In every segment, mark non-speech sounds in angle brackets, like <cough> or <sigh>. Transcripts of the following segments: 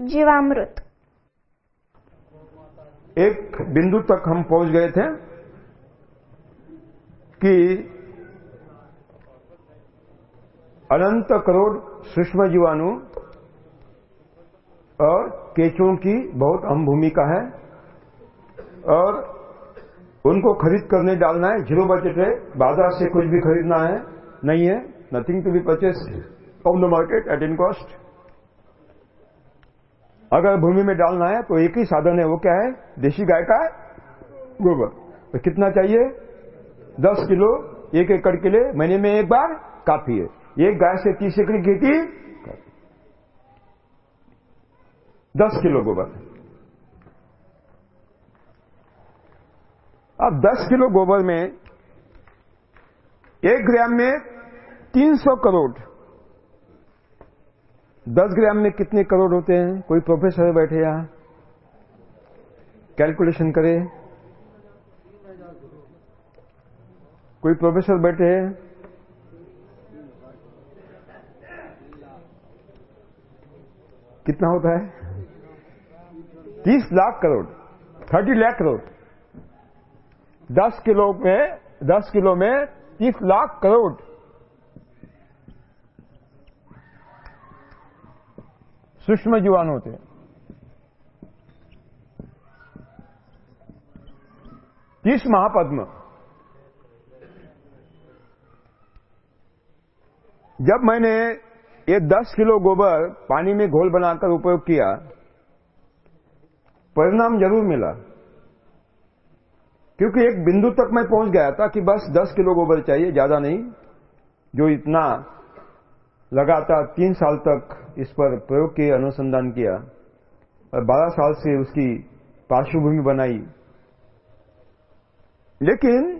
जीवामृत। एक बिंदु तक हम पहुँच गए थे कि अनंत करोड़ सूक्ष्म जीवाणु और केचों की बहुत अहम भूमिका है और उनको खरीद करने डालना है। ज़ीरो बजट है, बाज़ार से कुछ भी खरीदना है, नहीं है nothing to be purchase on the market at in cost अगर भूमि में डालना है तो एक ही साधन है, वो क्या है? देशी गाय का गोबर। तो कितना चाहिए? दस किलो, एक एकड़ के लिए महीने में एक बार काफ़ी है। एक गाय से तीस एकड़ खेती दस किलो गोबर। अब दस किलो गोबर में एक ग्राम में तीन सौ करोड़ दस ग्राम में कितने करोड़ होते हैं? कोई प्रोफेसर बैठे यहाँ? कैलकुलेशन करे। कोई प्रोफेसर बैठे हैं? कितना होता है? तीस लाख करोड़। थर्टी लाख करोड़। दस किलो में, दस किलो में तीस लाख करोड़। सूक्ष्म जीवाणु होते हैं। तीस महापद्म। जब मैंने ये दस किलो गोबर पानी में घोल बनाकर उपयोग किया, परिणाम ज़रूर मिला। क्योंकि एक बिंदु तक मैं पहुँच गया था कि बस दस किलो गोबर चाहिए, ज़्यादा नहीं, जो इतना लगातार तीन साल तक इस पर प्रयोग किए अनुसंधान किया और बारह साल से उसकी पार्श्वभूमि बनाई। लेकिन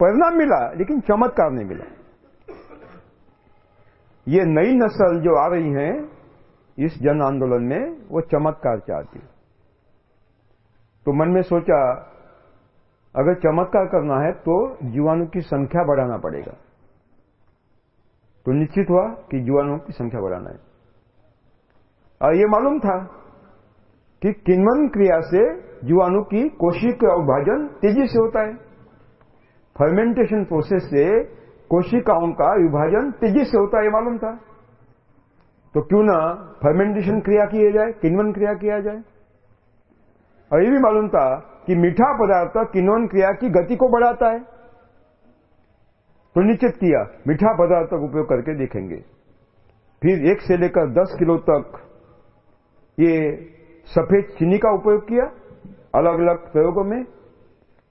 परिणाम मिला, लेकिन चमत्कार नहीं मिला। ये नई नस्ल जो आ रही है, इस जन आंदोलन में वो चमत्कार चाहती तो मन में सोचा, अगर चमत्कार करना है तो जीवाणु की संख्या बढ़ाना पड़ेगा। तो निश्चित हुआ कि जीवाणुओं की संख्या बढ़ाना है। और ये मालूम था कि किन्वन क्रिया से जीवाणु की कोशिका विभाजन तेज़ी से होता है। फर्मेंटेशन प्रोसेस से कोशिकाओं का विभाजन तेज़ी से होता है मालूम था। तो क्यों ना फर्मेंटेशन क्रिया किया जाए किन्वन क्रिया किया जाए? और ये भी मालूम था कि मीठा पदार्थ किन्वन क्रिया की गति को बढ़ाता है। तो निश्चित किया, मीठा पदार्थ का उपयोग करके देखेंगे। फिर एक से लेकर दस किलो तक ये सफ़ेद चीनी का उपयोग किया अलग अलग प्रयोगों में।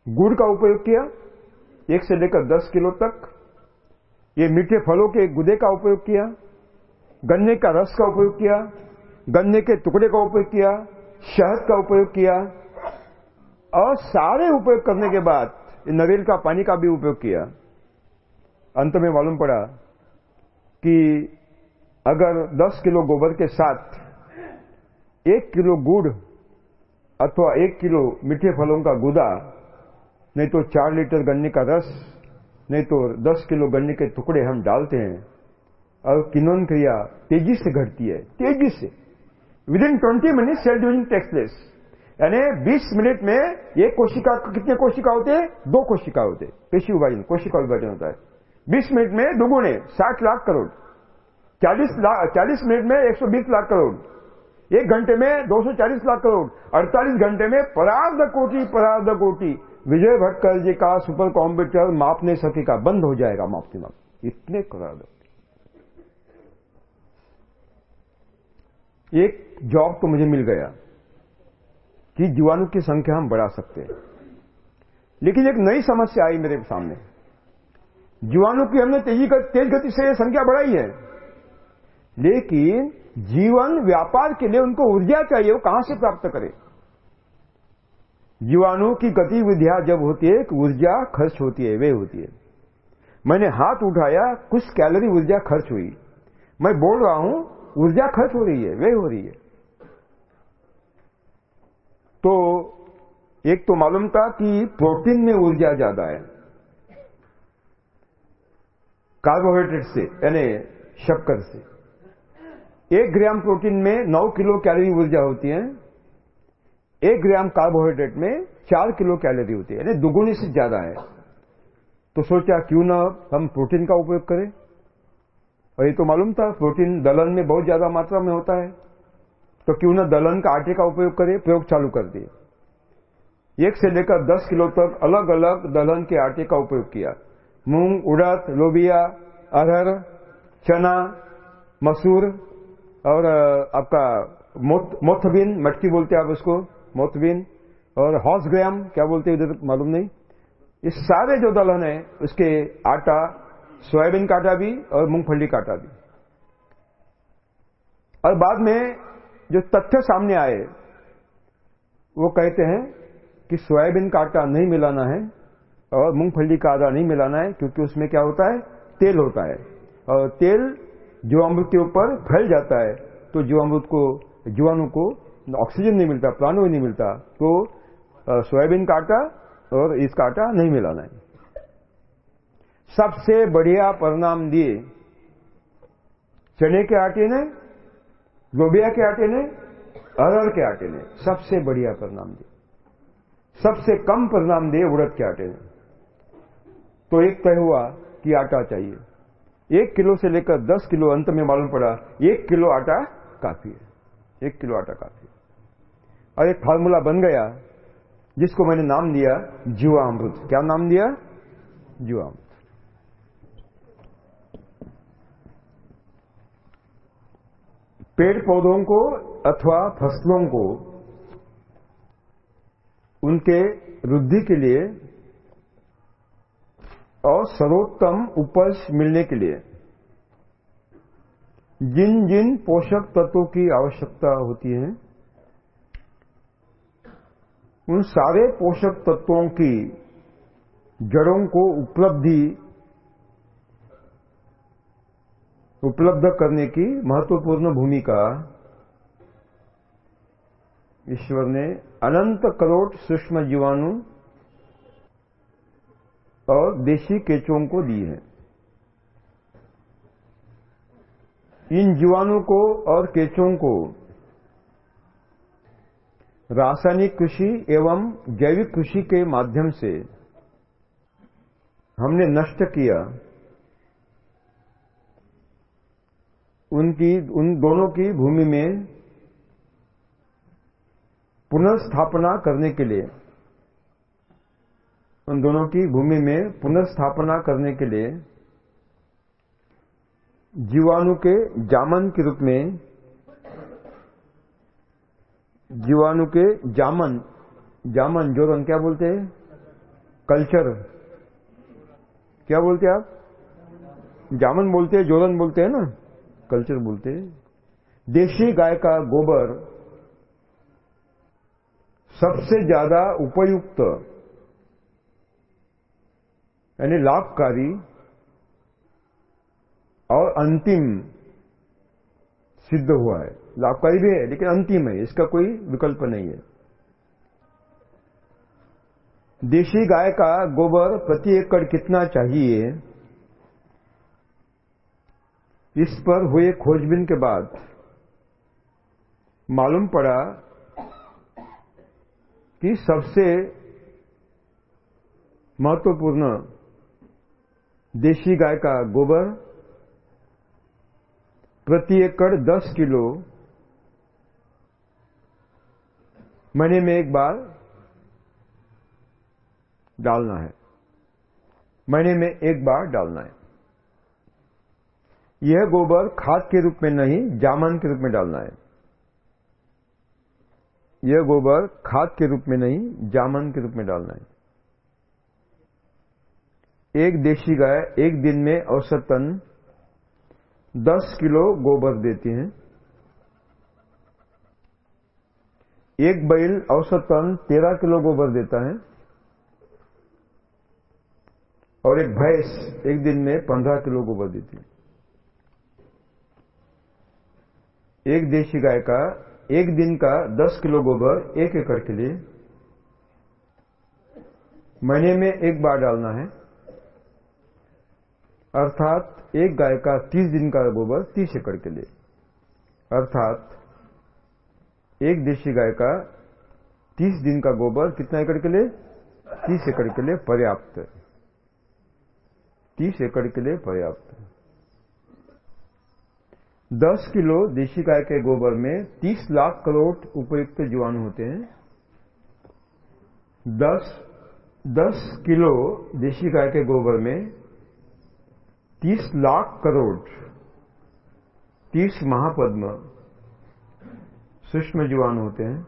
गुड़ का उपयोग किया, एक से लेकर दस किलो तक। ये मीठे फलों के गुदे का उपयोग किया, गन्ने का रस का उपयोग किया, गन्ने के टुकड़े का उपयोग किया, शहद का उपयोग किया। और सारे उपयोग करने के बाद नरेल का पानी का भी उपयोग किया। अंत में मालूम पड़ा कि अगर 10 किलो गोबर के साथ एक किलो गुड़ अथवा एक किलो मीठे फलों का गुदा, नहीं तो चार लीटर गन्ने का रस, नहीं तो 10 किलो गन्ने के टुकड़े हम डालते हैं, और किन्वन क्रिया तेज़ी से घटती है, तेज़ी से। Within twenty minute cell division takes place यानी 20 मिनट में एक कोशिका, कितने कोशिका होते हैं? दो कोशिका होते पेशी विभाजन कोशिका विभाजन होता है। 20 मिनट में दुगुने 60 लाख करोड़ 40 लाख 40 मिनट में 120 लाख करोड़, एक घंटे में 240 लाख करोड़ 48 घंटे में परार्ध कोटि परार्ध कोटि। विजय भटकर जी का सुपर कॉम्प्यूटर माप नहीं सकेगा बंद हो जाएगा मापती माप इतने परार्ध। एक जॉब तो मुझे मिल गया कि जीवाणु की संख्या हम बढ़ा सकते हैं। लेकिन एक नई समस्या आई मेरे सामने। जीवाणु की हमने तेज़ी तेज गति से संख्या बढ़ाई है। लेकिन जीवन व्यापार के लिए उनको ऊर्जा चाहिए, वो कहाँ से प्राप्त करे? जीवाणु की गतिविधियाँ जब होती है ऊर्जा खर्च होती है वे होती है। मैंने हाथ उठाया, कुछ कैलोरी ऊर्जा खर्च हुई। मैं बोल रहा हूँ, ऊर्जा खर्च हो रही है वे हो रही है। तो एक तो मालूम था कि प्रोटीन में ऊर्जा ज़्यादा है। कार्बोहाइड्रेट से, यानी शक्कर से। एक ग्राम प्रोटीन में नौ किलो कैलोरी ऊर्जा होती है। एक ग्राम कार्बोहाइड्रेट में चार किलो कैलोरी होती है, यानी दुगुनी से ज़्यादा है। तो सोचा क्यों ना हम प्रोटीन का उपयोग करें। और ये तो मालूम था, प्रोटीन दलहन में बहुत ज़्यादा मात्रा में होता है। तो क्यों ना दलहन का आटे का उपयोग करें, प्रयोग चालू कर दिए एक से लेकर दस किलो तक अलग अलग दलहन के आटे का उपयोग किया। मूंग, उड़द, लोबिया, अरहर, चना, मसूर और आपका मोथबिन मटकी बोलते हैं आप उसको मोथबिन और हॉर्स ग्राम क्या बोलते हैं इधर मालूम नहीं। ये सारे जो दलहन है, उसके आटा, सोयाबीन का आटा भी और मूंगफली का आटा भी। और बाद में जो तथ्य सामने आए, वो कहते हैं कि सोयाबीन का आटा नहीं मिलाना है और मूंगफली का आधा नहीं मिलाना है, क्योंकि उसमें क्या होता है? तेल होता है। और तेल जो अमृत के ऊपर फैल जाता है तो जो अमृत को, जीवाणु को ऑक्सीजन नहीं मिलता प्राणो नहीं मिलता तो सोयाबीन का आटा और इसका आटा नहीं मिलाना है। सबसे बढ़िया परिणाम दिए चने के आटे ने, लोबिया के आटे ने, अरहर के आटे ने, सबसे बढ़िया परिणाम दिए। सबसे कम परिणाम दिए उड़द के आटे ने। तो एक तय हुआ कि आटा चाहिए। एक किलो से लेकर दस किलो अंत में मालूम पड़ा, एक किलो आटा काफ़ी है। एक किलो आटा काफ़ी है। और एक फार्मूला बन गया, जिसको मैंने नाम दिया जीवामृत। क्या नाम दिया? जीवामृत। पेड़ पौधों को अथवा फ़सलों को उनके वृद्धि के लिए और सर्वोत्तम उपज मिलने के लिए। जिन जिन पोषक तत्वों की आवश्यकता होती है, उन सारे पोषक तत्वों की जड़ों को उपलब्धि, उपलब्ध करने की महत्वपूर्ण भूमिका ईश्वर ने अनंत करोड़ सूक्ष्म जीवाणु और देशी केचों को दी है। इन जीवाणु को और केचों को रासायनिक कृषि एवं जैविक कृषि के माध्यम से हमने नष्ट किया। उनकी, उन दोनों की भूमि में पुनर्स्थापना करने के लिए। उन दोनों की भूमि में पुनर्स्थापना करने के लिए जीवाणु के जामन के रूप में, जीवाणु के जामन जामन जोरन क्या बोलते हैं? कल्चर। क्या बोलते हैं आप? जामन बोलते हैं, जोरन बोलते हैं ना? कल्चर बोलते हैं। देशी गाय का गोबर सबसे ज़्यादा उपयुक्त यानी लाभकारी और अंतिम सिद्ध हुआ है। लाभकारी भी है, लेकिन अंतिम है, इसका कोई विकल्प नहीं है। देशी गाय का गोबर प्रति एकड़ कितना चाहिए? इस पर हुए खोजबीन के बाद मालूम पड़ा कि सबसे महत्वपूर्ण देशी गाय का गोबर, प्रति एकड़ 10 किलो। महीने में एक बार डालना है। महीने में एक बार डालना है। यह गोबर खाद के रूप में नहीं, जामन के रूप में डालना है। यह गोबर खाद के रूप में नहीं, जामन के रूप में डालना है। एक देशी गाय, एक दिन में औसतन 10 किलो गोबर देती है। एक बैल औसतन 13 किलो गोबर देता है। और एक भैंस एक दिन में 15 किलो गोबर देती है। एक देशी गाय का एक दिन का 10 किलो गोबर एक एकड़ के लिए महीने में एक बार डालना है। अर्थात एक गाय का 30 दिन का गोबर 30 एकड़ के लिए। अर्थात एक देशी गाय का 30 दिन का गोबर कितना एकड़ के लिए? 30 एकड़ के लिए पर्याप्त है। 30 एकड़ के लिए पर्याप्त है। 10 किलो देशी गाय के गोबर में 30 लाख करोड़ उपयुक्त जीवाणु होते हैं। 10 10 किलो देशी गाय के गोबर में 30 लाख करोड़ 30 महापद्म सूक्ष्म जीवाणु होते हैं।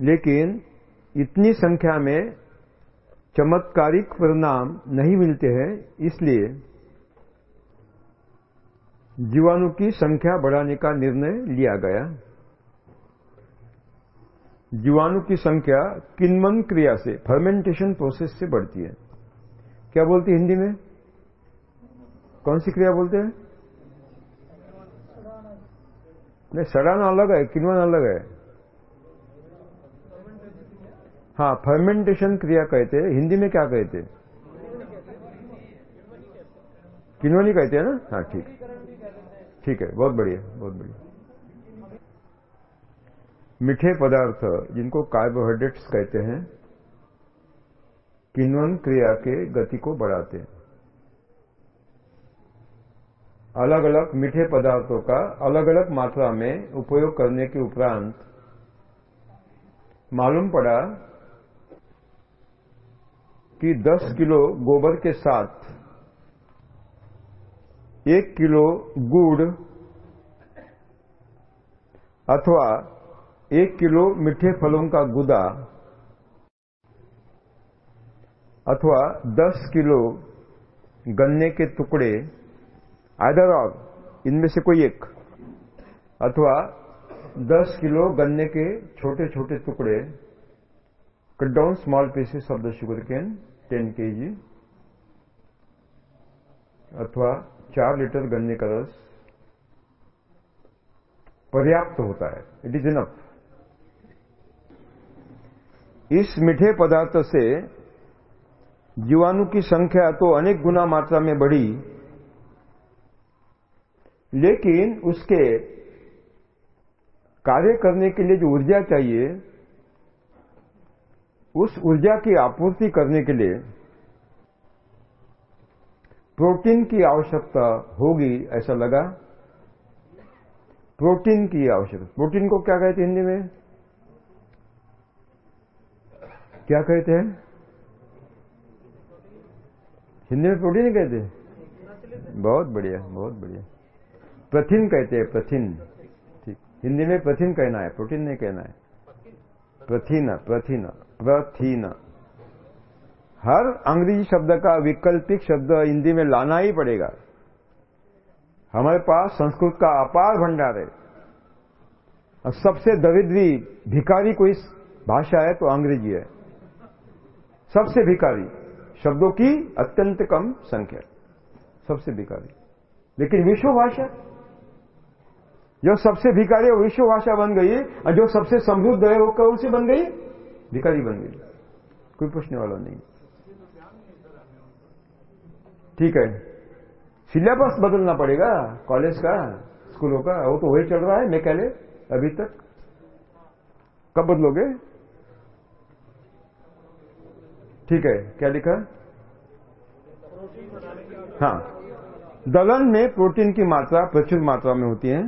लेकिन इतनी संख्या में चमत्कारिक परिणाम नहीं मिलते हैं, इसलिए जीवाणु की संख्या बढ़ाने का निर्णय लिया गया। जीवाणु की संख्या किन्वन क्रिया से फर्मेंटेशन प्रोसेस से बढ़ती है। क्या बोलती हिंदी में? कौन सी क्रिया बोलते हैं? नहीं, सड़ाना अलग है, किन्वन अलग है। हाँ फर्मेंटेशन क्रिया कहते हैं। हिंदी में क्या कहते हैं? किन्वनी कहते हैं ना? हाँ ठीक। ठीक है, बहुत बढ़िया बहुत बढ़िया। मीठे पदार्थ, जिनको कार्बोहाइड्रेट्स कहते हैं किन्वन क्रिया के गति को बढ़ाते हैं। अलग अलग मीठे पदार्थों का अलग अलग मात्रा में उपयोग करने के उपरांत मालूम पड़ा कि 10 किलो गोबर के साथ एक किलो गुड़ अथवा एक किलो मीठे फलों का गुदा अथवा 10 किलो गन्ने के टुकड़े आइदर और इनमें से कोई एक, अथवा 10 किलो गन्ने के छोटे छोटे टुकड़े cut down small pieces of the sugar cane 10 K G अथवा चार लीटर गन्ने का रस, पर्याप्त होता है। इट इज़ इनफ इस मीठे पदार्थ से जीवाणु की संख्या तो अनेक गुना मात्रा में बढ़ी, लेकिन उसके कार्य करने के लिए जो ऊर्जा चाहिए, उस ऊर्जा की आपूर्ति करने के लिए प्रोटीन की आवश्यकता होगी, ऐसा लगा। प्रोटीन की आवश्यकता। प्रोटीन को क्या कहते हैं हिंदी में? क्या कहते हैं? हिंदी में प्रोटीन कहते हैं। बहुत बढ़िया बहुत बढ़िया। प्रथिन कहते हैं, प्रथिन। ठीक। हिंदी में प्रथिन कहना है, प्रोटीन नहीं कहना है। प्रथिन प्रथिन प्रथिन। हर अंग्रेज़ी शब्द का वैकल्पिक शब्द हिंदी में लाना ही पड़ेगा। हमारे पास संस्कृत का अपार भंडार है। और सबसे दरिद्री भिकारी कोई भाषा है तो अंग्रेज़ी है। सबसे भिकारी शब्दों की अत्यंत कम संख्या, सबसे भिकारी लेकिन विश्व भाषा, जो सबसे भिकारी विश्व भाषा बन गई, और जो सबसे समृद्ध है वो कौन सी बन गई? भिकारी बन गई। कोई पूछने वाला नहीं। ठीक है। सिलेबस बदलना पड़ेगा, कॉलेज का, स्कूलों का, वो तो वही चल रहा है मैं कह ले अभी तक। कब बदलोगे? ठीक है, क्या लिखा? हाँ। दलहन में प्रोटीन की मात्रा प्रचुर मात्रा में होती है।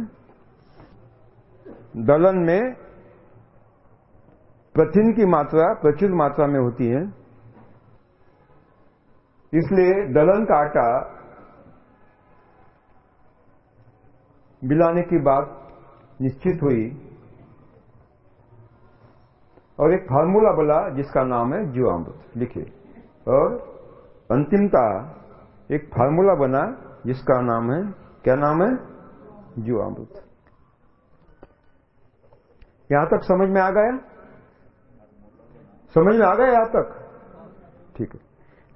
दलहन में प्रथिन की मात्रा प्रचुर मात्रा में होती है। इसलिए दलहन का आटा मिलाने की बात निश्चित हुई। और एक फार्मूला बोला जिसका नाम है जीवामृत। लिखिए। और अंतिमता एक फार्मूला बना जिसका नाम है, क्या नाम है? जीवामृत। यहाँ तक समझ में आ गया? समझ में आ गया यहाँ तक? ठीक है।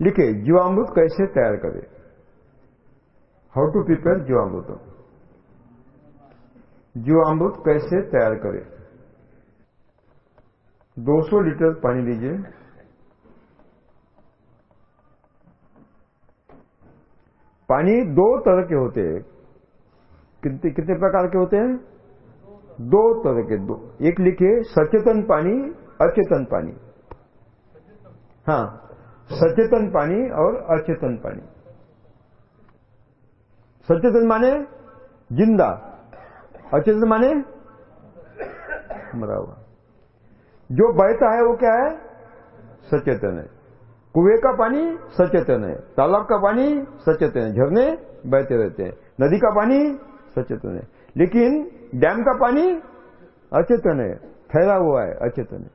लिखे जीवामृत कैसे तैयार करें? How to prepare jeevamrut? जीवामृत कैसे तैयार करें? 200 लीटर पानी लीजिए। पानी दो तरह के होते हैं। कितने प्रकार के होते हैं? दो तरह के, दो। एक लिखे सचेतन पानी, अचेतन पानी। हाँ सचेतन पानी और अचेतन पानी। सचेतन माने ज़िंदा। अचेतन माने मरा हुआ। जो बहता है वो क्या है? सचेतन है। कुएँ का पानी सचेतन है। तालाब का पानी सचेतन है। झरने बहते रहते हैं। नदी का पानी सचेतन है। लेकिन डैम का पानी अचेतन है। फैला हुआ है, अचेतन है।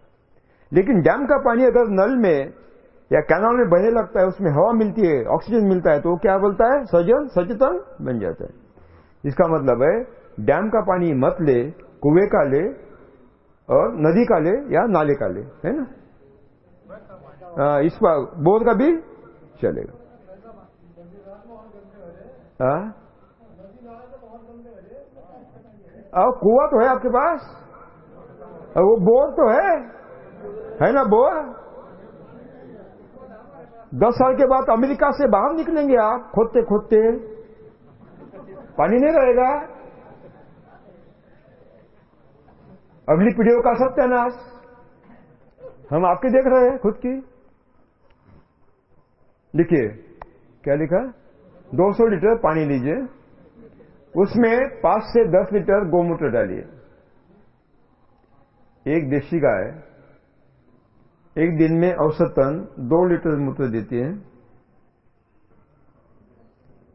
लेकिन डैम का पानी अगर नल में या कैनाल में बहने लगता है, उसमें हवा मिलती है, ऑक्सीजन मिलता है तो वो क्या बोलता है? सजन, सचेतन बन जाता है। इसका मतलब है, डैम का पानी मत ले, कुएँ का ले और नदी का ले या नाले का ले है ना? आ, इस पर बोध का भी चलेगा। और कुआ तो है आपके पास? वो बोर तो है? है ना बोर? दस साल के बाद अमेरिका से बाहर निकलेंगे आप खोदते खोदते पानी नहीं रहेगा। अगली पीढ़ियों का सत्यानाश हम आपके देख रहे हैं, खुद की। लिखिए, क्या लिखा? 200 लीटर पानी लीजिए। उसमें 5 से 10 लीटर गोमूत्र डालिए। एक देशी गाय, एक दिन में औसतन दो लीटर मूत्र देती है।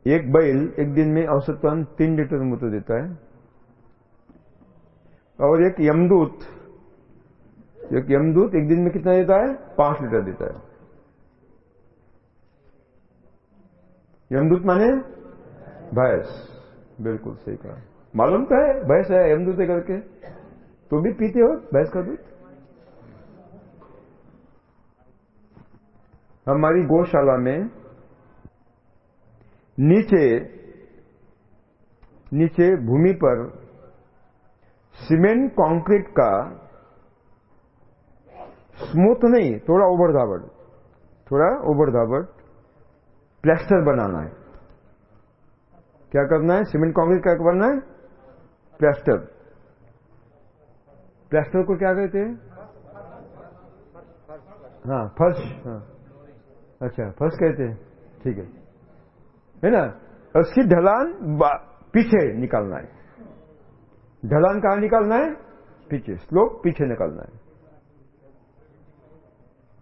एक बैल, एक दिन में औसतन तीन लीटर मूत्र देता है। और एक यमदूत एक यमदूत एक दिन में कितना देता है? पाँच लीटर देता है। यमदूत माने? भैंस। बिल्कुल सही कहा। मालूम तो है, भैंस है यमदूत है करके। तो भी पीते हो भैंस का दूध? हमारी गौशाला में नीचे नीचे भूमि पर सीमेंट कंक्रीट का स्मूथ नहीं, थोड़ा उबड़ धाबड़ थोड़ा उबड़ धाबड़ प्लास्टर बनाना है। क्या करना है? सीमेंट कंक्रीट क्या करना है? प्लास्टर। प्लास्टर को क्या कहते हैं? हाँ फर्श हाँ। अच्छा फर्श कहते हैं। ठीक है। है ना? उसकी ढलान पीछे निकालना है। ढलान कहाँ निकालना है? पीछे स्लोप पीछे निकालना है।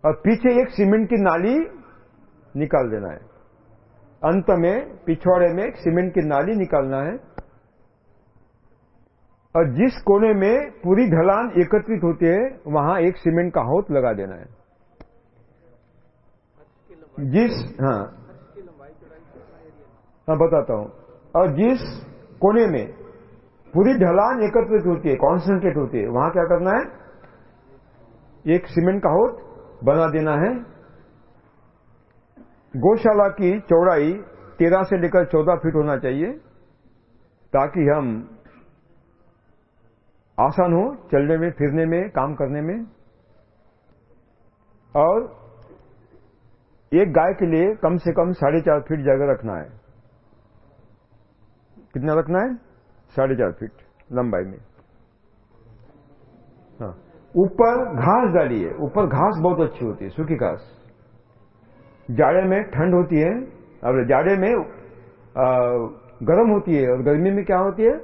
और पीछे एक सीमेंट की नाली निकाल देना है। अंत में, पिछवाड़े में एक सीमेंट की नाली निकालना है। और जिस कोने में पूरी ढलान एकत्रित होती है, वहाँ एक सीमेंट का होत लगा देना है। जिस हाँ। हाँ बताता हूँ। और जिस कोने में पूरी ढलान एकत्रित होती है कॉन्सेंट्रेट होती है। वहाँ क्या करना है? एक सीमेंट का होत बना देना है। गौशाला की चौड़ाई तेरह से लेकर चौदह फीट होना चाहिए, ताकि हम आसान हो चलने में, फिरने में, काम करने में। और एक गाय के लिए कम से कम साढ़े चार फीट जगह रखना है। कितना रखना है? साढ़े चार फीट लंबाई में। हाँ। ऊपर घास है। ऊपर घास बहुत अच्छी होती है, सूखी घास। जाड़े में ठंड होती है, और जाड़े में गर्म होती है, और गर्मी में क्या होती है?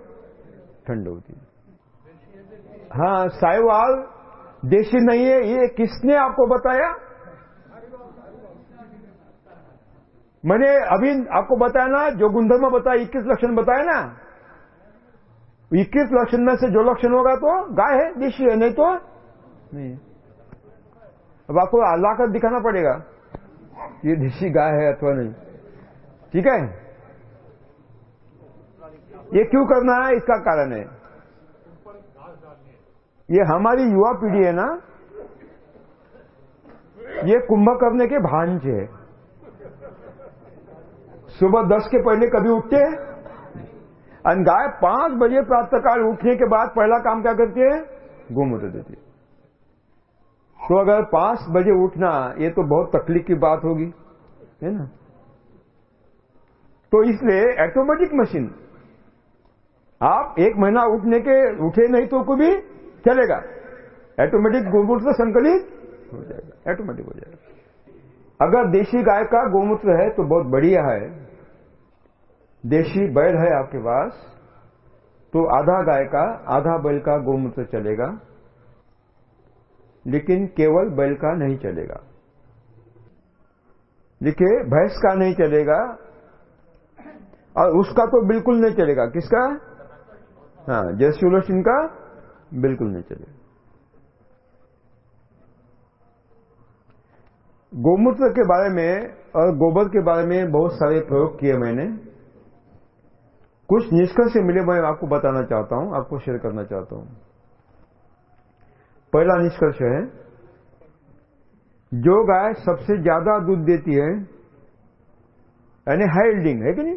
ठंड होती है। हाँ साइवाल देशी नहीं है, ये किसने आपको बताया? मैंने अभी आपको बताया ना, जो गुणधर्म बताया, इक्कीस लक्षण बताया ना? इक्कीस लक्षण में से जो लक्षण होगा तो गाय है देशी है नहीं तो? नहीं। अब आपको ला कर दिखाना पड़ेगा ये देशी गाय है अथवा नहीं। ठीक है? ये क्यों करना है? इसका कारण है। ये हमारी युवा पीढ़ी है ना? ये कुंभ करने के भांज है। सुबह दस के पहले कभी उठते हैं? और गाय पाँच बजे प्रातःकाल उठने के बाद पहला काम क्या करती है? गोमूत्र देती है। तो अगर पाँच बजे उठना, ये तो बहुत तकलीफ़ की बात होगी, है ना? तो इसलिए ऑटोमेटिक मशीन आप एक महीना उठने के, उठे नहीं तो कोई भी चलेगा। ऑटोमेटिक गोमूत्र संकलित हो जाएगा ऑटोमेटिक हो जाएगा। अगर देशी गाय का गोमूत्र है तो बहुत बढ़िया है। देशी बैल है आपके पास तो आधा गाय का, आधा बैल का गोमूत्र चलेगा, लेकिन केवल बैल का नहीं चलेगा। देखिए, भैंस का नहीं चलेगा, और उसका तो बिल्कुल नहीं चलेगा। किसका? हाँ जयसुलसिन का बिल्कुल नहीं चलेगा। गोमूत्र के बारे में और गोबर के बारे में बहुत सारे प्रयोग किए मैंने। कुछ निष्कर्ष मिले, मैं आपको बताना चाहता हूँ, आपको शेयर करना चाहता हूँ। पहला निष्कर्ष है, जो गाय सबसे ज़्यादा दूध देती है, यानी हाइल्डिंग है कि नहीं?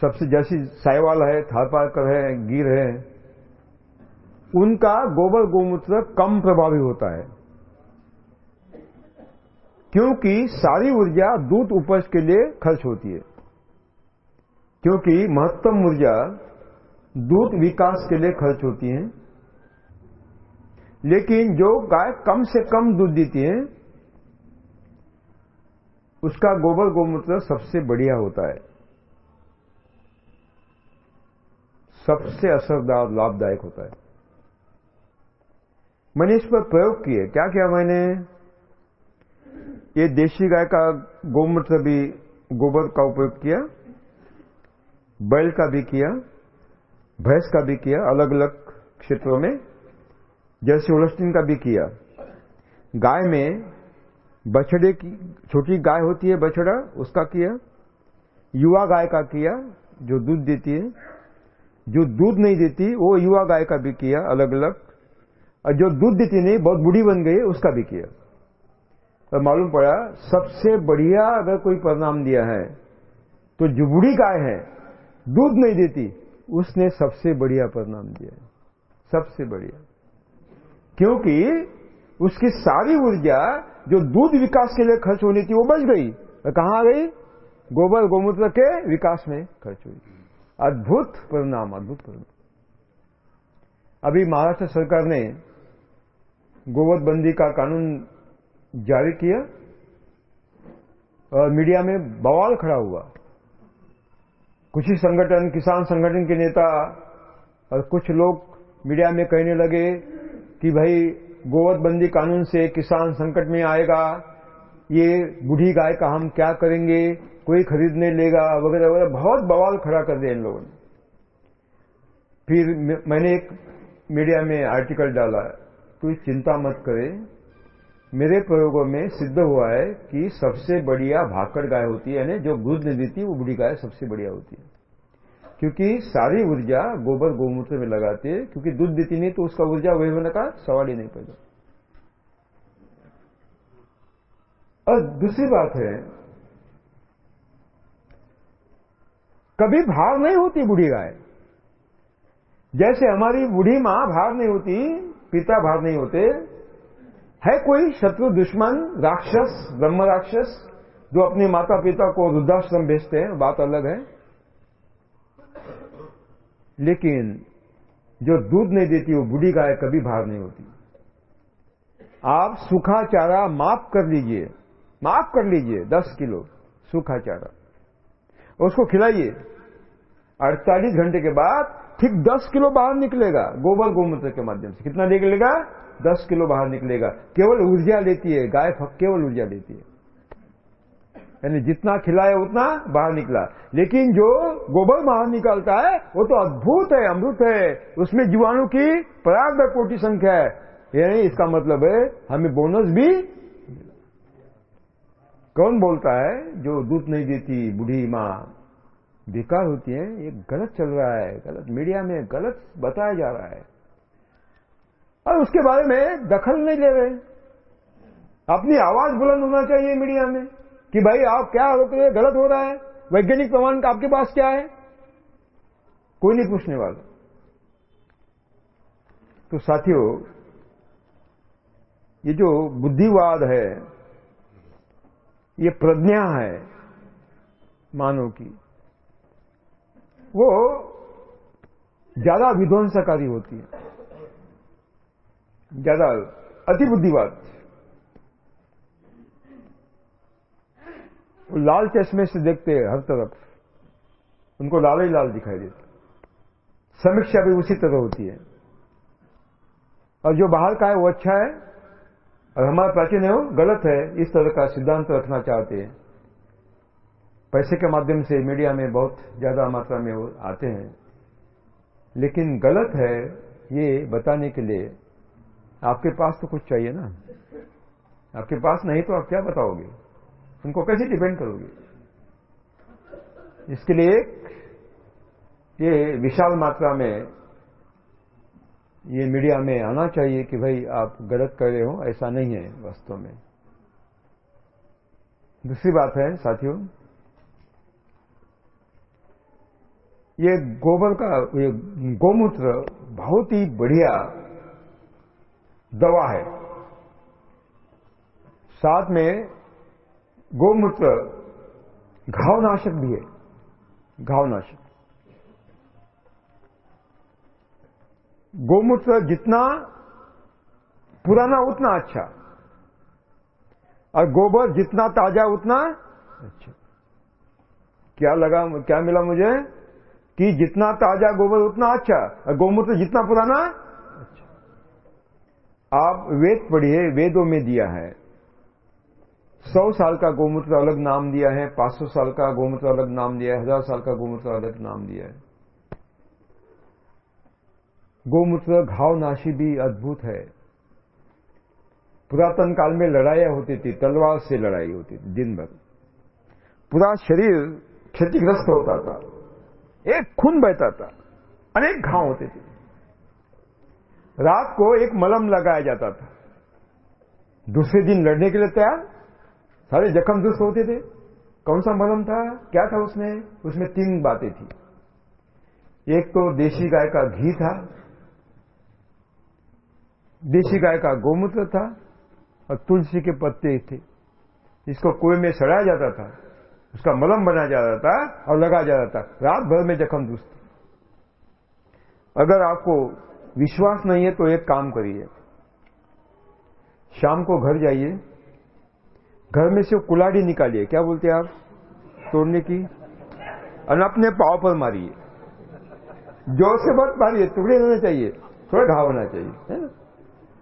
सबसे जैसी साइवाल है, थारपारकर है, गिर है, उनका गोबर गोमूत्र कम प्रभावी होता है। क्योंकि सारी ऊर्जा दूध उपज के लिए खर्च होती है। क्योंकि महत्तम ऊर्जा दूध विकास के लिए खर्च होती है। लेकिन जो गाय कम से कम दूध देती है, उसका गोबर गोमूत्र सबसे बढ़िया होता है। सबसे असरदार, लाभदायक होता है। मैंने इस पर प्रयोग किए। क्या किया मैंने? ये देशी गाय का गोमूत्र भी गोबर का उपयोग किया। बैल का भी किया, भैंस का भी किया अलग अलग क्षेत्रों में। जैसे उलस्टिन का भी किया। गाय में बछड़े की, छोटी गाय होती है बछड़ा, उसका किया। युवा गाय का किया, जो दूध देती है। जो दूध नहीं देती, वो युवा गाय का भी किया अलग अलग और जो दूध देती नहीं, बहुत बूढ़ी बन गई, उसका भी किया। और मालूम पड़ा, सबसे बढ़िया अगर कोई परिणाम दिया है तो जो बूढ़ी गाय है दूध नहीं देती। उसने सबसे बढ़िया परिणाम दिया सबसे बढ़िया। क्योंकि उसकी सारी ऊर्जा जो दूध विकास के लिए खर्च होनी थी, वो बच गई। कहाँ गई? गोबर, गोमूत्र के विकास में खर्च हुई। अद्भुत परिणाम अद्भुत परिणाम। अभी महाराष्ट्र सरकार ने गोवध बंदी का कानून जारी किया और मीडिया में बवाल खड़ा हुआ। कुछ ही संगठन, किसान संगठन के नेता और कुछ लोग मीडिया में कहने लगे कि भाई गोवध बंदी कानून से किसान संकट में आएगा, ये बूढ़ी गाय का हम क्या करेंगे, कोई खरीदने लेगा, वगैरह वगैरह, बहुत बवाल खड़ा कर दिया इन लोगों ने। फिर मैंने एक मीडिया में आर्टिकल डाला, कोई चिंता मत करे मेरे प्रयोगों में सिद्ध हुआ है कि सबसे बढ़िया भाकड़ गाय होती है जो दूध नहीं देती वो बूढ़ी गाय सबसे बढ़िया होती है। क्योंकि सारी ऊर्जा गोबर गोमूत्र में लगाते हैं, क्योंकि दूध देती नहीं तो उसका ऊर्जा वही होने का सवाल ही नहीं पैदा। और दूसरी बात है, कभी भार नहीं होती बूढ़ी गाय। जैसे हमारी बूढ़ी माँ भार नहीं होती, पिता भार नहीं होते है कोई शत्रु, दुश्मन, राक्षस ब्रह्म राक्षस जो अपने माता पिता को वृद्धाश्रम भेजते हैं? बात अलग है। लेकिन जो दूध नहीं देती, वो बूढ़ी गाय कभी भार नहीं होती। आप सूखा चारा माफ़ कर लीजिए। माफ़ कर लीजिए, दस किलो सूखा चारा। उसको खिलाइए। अड़तालीस घंटे के बाद ठीक दस किलो बाहर निकलेगा, गोबर गोमूत्र के माध्यम से। कितना निकलेगा दस किलो बाहर निकलेगा। केवल ऊर्जा लेती है, गाय केवल ऊर्जा लेती है। यानी जितना खिलाया उतना बाहर निकला। लेकिन जो गोबर बाहर निकलता है, वो तो अद्भुत है, अमृत है। उसमें जीवाणु की पर्याप्त कोटि संख्या है। यानी इसका मतलब है, हमें बोनस भी कौन बोलता है, जो दूध नहीं देती, बूढ़ी माँ, बेकार होती है, ये गलत चल रहा है, गलत मीडिया में गलत बताया जा रहा है। और उसके बारे में दखल नहीं ले रहे। अपनी आवाज़ बुलंद होना चाहिए मीडिया में कि भाई आप क्या रोक रहे गलत हो रहा है। वैज्ञानिक प्रमाण का आपके पास क्या है? कोई नहीं पूछने वाला। तो साथियों, ये जो बुद्धिवाद है, ये प्रज्ञा है मानव की, वो ज़्यादा विध्वंसकारी होती है। ज़्यादा अति बुद्धिवाद। लाल चश्मे से देखते हैं हर तरफ़। उनको लाल ही लाल दिखाई देता समीक्षा भी उसी तरह होती है। और जो बाहर का है, वो अच्छा है। और हमारा प्राचीन है वो, गलत है। इस तरह का सिद्धांत रखना चाहते हैं। पैसे के माध्यम से मीडिया में बहुत ज़्यादा मात्रा में वो आते हैं। लेकिन गलत है ये बताने के लिए आपके पास तो कुछ चाहिए ना। आपके पास नहीं तो आप क्या बताओगे? उनको कैसे डिपेंड करोगे? इसके लिए ये विशाल मात्रा में, ये मीडिया में आना चाहिए कि भाई आप गलत कर रहे हो, ऐसा नहीं है वास्तव में। दूसरी बात है, साथियों, ये गोबर का, ये गोमूत्र बहुत ही बढ़िया दवा है। साथ में गोमूत्र, घावनाशक भी है। घावनाशक। गोमूत्र जितना पुराना, उतना अच्छा। और गोबर जितना ताज़ा, उतना अच्छा। क्या लगा, क्या मिला मुझे? कि जितना ताज़ा गोबर, उतना अच्छा। और गोमूत्र जितना पुराना आप वेद पढ़िए, वेदों में दिया है। सौ साल का गोमूत्र अलग नाम दिया है, पाँच सौ साल का गोमूत्र अलग नाम दिया है, हज़ार साल का गोमूत्र अलग नाम दिया है। गोमूत्र घावनाशी भी अद्भुत है। पुरातन काल में लड़ाइयाँ होती थी, तलवार से लड़ाई होती थी, दिन भर। पूरा शरीर क्षतिग्रस्त होता था, एक खून बहता था, अनेक घाव होते थे। रात को एक मलम लगाया जाता था। दूसरे दिन लड़ने के लिए तैयार। सारे जख्म दुस्त होते थे। कौन सा मलम था? क्या था उसमें? उसमें तीन बातें थी। एक तो देशी गाय का घी था। देशी गाय का गोमूत्र था और तुलसी के पत्ते थे। इसको कुएँ में सड़ाया जाता था। उसका मलम बनाया जाता था और लगाया जाता था। रात भर में जख्म दुस्त अगर आपको विश्वास नहीं है तो एक काम करिए। शाम को घर जाइए। घर में से कुलाड़ी निकालिए। क्या बोलते हैं आप? तोड़ने की? और अपने पाव पर मारिए। ज़ोर से मत मारिए, टुकड़े होने चाहिए, थोड़ा घाव होना चाहिए, है ना?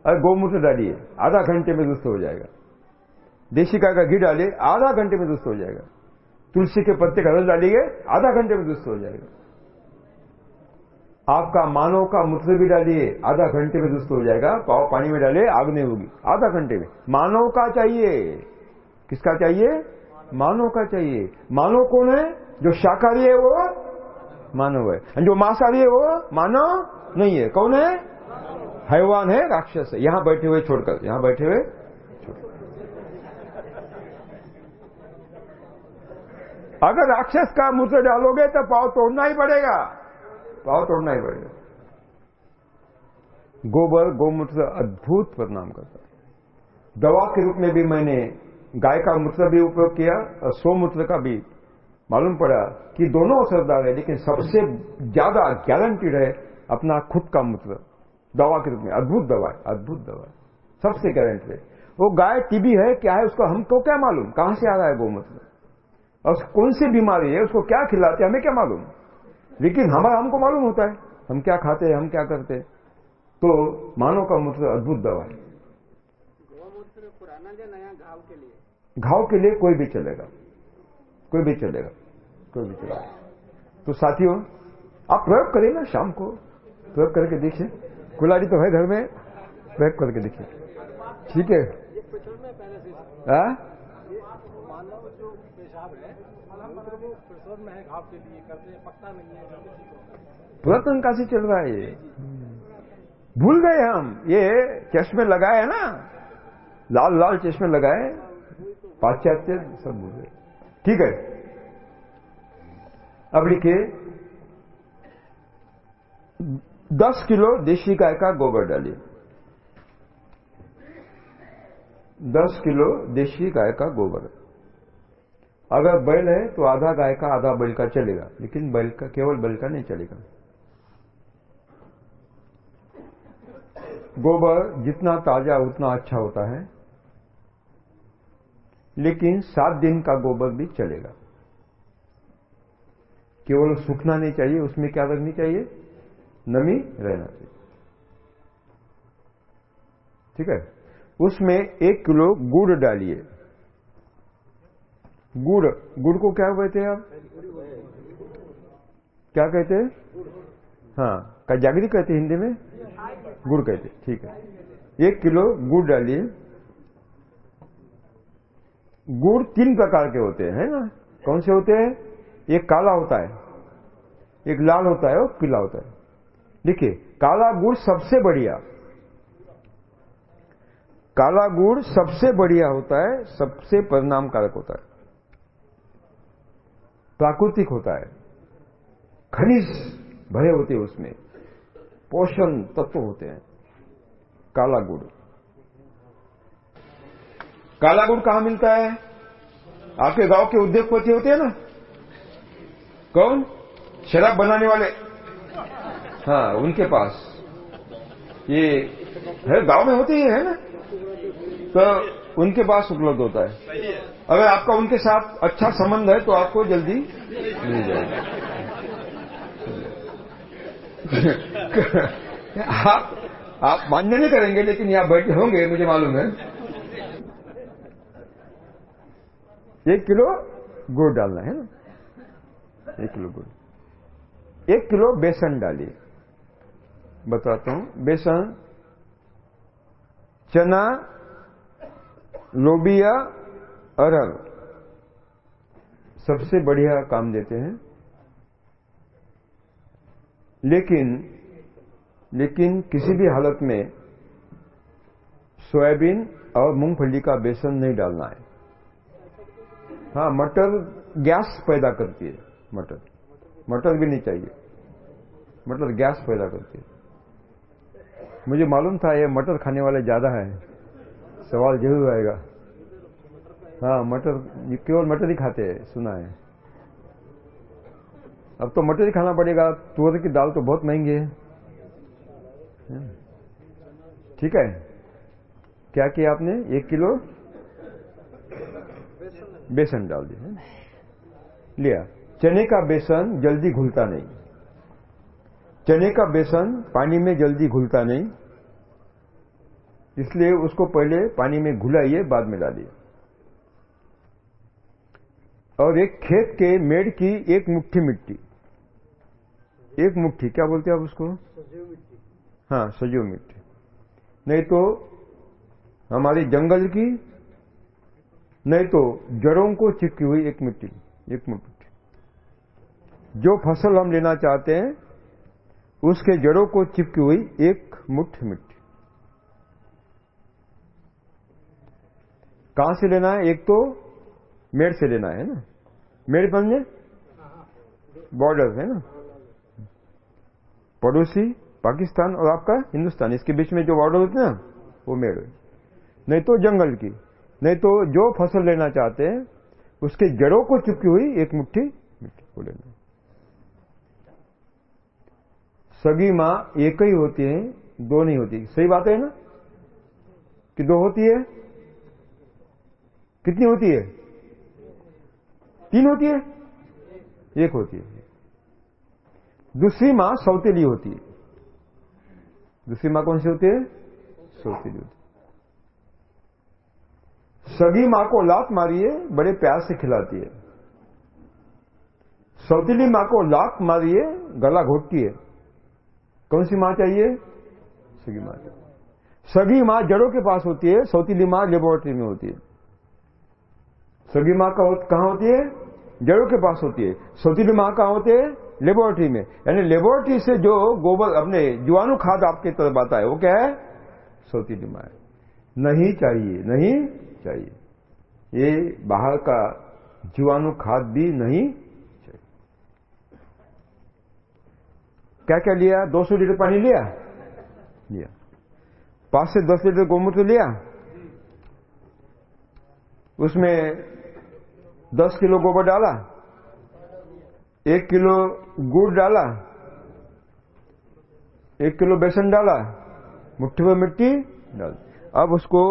और गोमूत्र डालिए, आधा घंटे में दुष्ट हो जाएगा। देशी गाय का घी डालिए, आधा घंटे में दुष्ट हो जाएगा। तुलसी के पत्ते का रस डालिए, आधा घंटे में दुष्ट हो जाएगा। आपका मानव का मूत्र भी डालिए, आधा घंटे में दुष्ट हो जाएगा, पाव पानी में डालिए, आग नहीं होगी। आधा घंटे में। मानव का चाहिए। किसका चाहिए? मानव का चाहिए। मानव कौन है? जो शाकाहारी है वो मानव है। जो मांसाहारी है वो मानव नहीं है। कौन है? हैवान है, राक्षस है। यहाँ बैठे हुए छोड़कर, यहाँ बैठे हुए अगर राक्षस का मूत्र डालोगे तो पाव तोड़ना ही पड़ेगा। पाव तोड़ना ही पड़ेगा। गोबर, गोमूत्र अद्भुत परिणाम करता है। दवा के रूप में भी मैंने गाय का मूत्र भी उपयोग किया और सोमूत्र का भी। मालूम पड़ा कि दोनों असरदार है, लेकिन सबसे ज़्यादा गारंटीड है अपना खुद का मूत्र। दवा के रूप में, अद्भुत दवा है, अद्भुत दवा है। सबसे गारंटी है। वो गाय टीबी है, क्या है, उसको हमको क्या मालूम? कहाँ से आ रहा है गोमूत्र? और कौन सी बीमारी है, उसको क्या खिलाते हमें क्या मालूम? लेकिन हमारा हमको मालूम होता है हम क्या खाते हैं हम क्या करते हैं। तो मानव का मूत्र अद्भुत दवा है। घाव के लिए घाव के लिए कोई भी चलेगा कोई भी चलेगा कोई भी चलेगा। तो साथियों आप प्रयोग करिए ना शाम को प्रयोग करके देखिए। कुलाड़ी तो है घर में प्रयोग करके देखिए। ठीक है? पुरातन से चल रहा है। ये। भूल गए हम, ये चश्मे लगाए ना, लाल लाल चश्मे लगाए, पाश्चात्य सब भूल गए। ठीक है। अब लिखिए। दस किलो देशी गाय का गोबर डालिए। दस किलो देशी गाय का गोबर। अगर बैल है तो आधा गाय का, आधा बैल का चलेगा, लेकिन बैल का, केवल बैल का नहीं चलेगा। गोबर जितना ताज़ा, उतना अच्छा होता है, लेकिन सात दिन का गोबर भी चलेगा। केवल सूखना नहीं चाहिए, उसमें क्या रखनी चाहिए? नमी रहना चाहिए। ठीक है? उसमें एक किलो गुड़ डालिए। गुड़। गुड़ को क्या कहते हैं आप? क्या कहते हैं? हाँ जागरी कहते हिंदी में? गुड़ कहते ठीक है। एक किलो गुड़ डालिए। गुड़ तीन प्रकार के होते हैं, है ना? कौन से होते हैं? एक काला होता है, एक लाल होता है और पीला होता है। देखिए, काला गुड़ सबसे बढ़िया। काला गुड़ सबसे बढ़िया होता है, सबसे परिणामकारक होता है। प्राकृतिक होता है। खनिज भरे होते हैं उसमें। पोषण तत्व होते हैं। काला गुड़ काला गुड़ कहाँ मिलता है? आपके गाँव के उद्योगपति होते हैं ना? कौन? शराब बनाने वाले। हाँ उनके पास। ये है, गाँव में होते ही है ना? तो उनके पास उपलब्ध होता है। अगर आपका उनके साथ अच्छा संबंध है तो आपको जल्दी मिल जाएगा। <laughs> आप आप मान्य नहीं करेंगे, लेकिन यहाँ बैठे होंगे, मुझे मालूम है। एक किलो गुड़ डालना है ना? एक किलो गुड़। एक किलो बेसन डालिए। बताता हूँ, बेसन, चना लोबिया अरहर। सबसे बढ़िया काम देते हैं। लेकिन लेकिन किसी भी हालत में सोयाबीन और मूंगफली का बेसन नहीं डालना है। हाँ मटर गैस पैदा करती है, मटर। मटर भी नहीं चाहिए। मटर गैस पैदा करती है। मुझे मालूम था ये मटर खाने वाले ज़्यादा है। सवाल ज़रूर आएगा। हाँ मटर केवल मटर ही खाते हैं, सुना है। अब तो मटर ही खाना पड़ेगा। तुअर की दाल तो बहुत महँगी है। ठीक है। क्या किया आपने? एक किलो बेसन डाल दिया लिया। चने का बेसन जल्दी घुलता नहीं। चने का बेसन पानी में जल्दी घुलता नहीं। इसलिए उसको पहले पानी में घुलाइए बाद में डालिए। और एक खेत के मेड़ की एक मुट्ठी मिट्टी। एक मुट्ठी क्या बोलते हैं आप उसको? हाँ सजीव मिट्टी। नहीं तो हमारी जंगल की नहीं तो जड़ों को चिपकी हुई एक मिट्टी एक मुट्ठी। जो फ़सल हम लेना चाहते हैं उसके जड़ों को चिपकी हुई एक मुट्ठ मिट्टी। कहाँ से लेना है? एक तो मेड़ से लेना है ना? मेड़ बनने बॉर्डर है ना? पड़ोसी, पाकिस्तान और आपका हिंदुस्तान, इसके बीच में जो बॉर्डर होते हैं ना, वो मेड़ नहीं तो जंगल की, नहीं तो जो फ़सल लेना चाहते हैं, उसके जड़ों को चिपकी हुई एक मुट्ठी मिट्टी को लेना सगी माँ एक ही होती है, दो नहीं होती। सही बात है ना? कि दो होती है? कितनी होती है? तीन होती है? एक होती है। दूसरी माँ सौतेली होती है। दूसरी माँ कौन सी होती है? सौतेली होती सगी माँ को लात मारिए, बड़े प्यार से खिलाती है। सौतीली माँ को लात मारिए, गला घोटती है। कौन सी माँ चाहिए? सगी माँ चाहिए। सगी माँ जड़ों के पास होती है, सौतीली माँ लेबोरेटरी में होती है। सगी माँ कहाँ होती है? जड़ों के पास होती है। सौतीली माँ कहाँ होते हैं? लेबोरेटरी में। यानी लेबोरेटरी से जो गोबर अपने जीवाणु खाद आपके तरफ़ आता है, वो क्या है? सौतीली माँ नहीं चाहिए नहीं चाहिए। ये बाहर का जीवाणु खाद भी नहीं चाहिए। क्या क्या लिया 200 लीटर पानी लिया? लिया। पाँच से दस लीटर गोमूत्र लिया? उसमें दस किलो गोबर डाला, एक किलो गुड़ डाला, एक किलो बेसन डाला, मुट्ठी में मिट्टी डाल अब उसको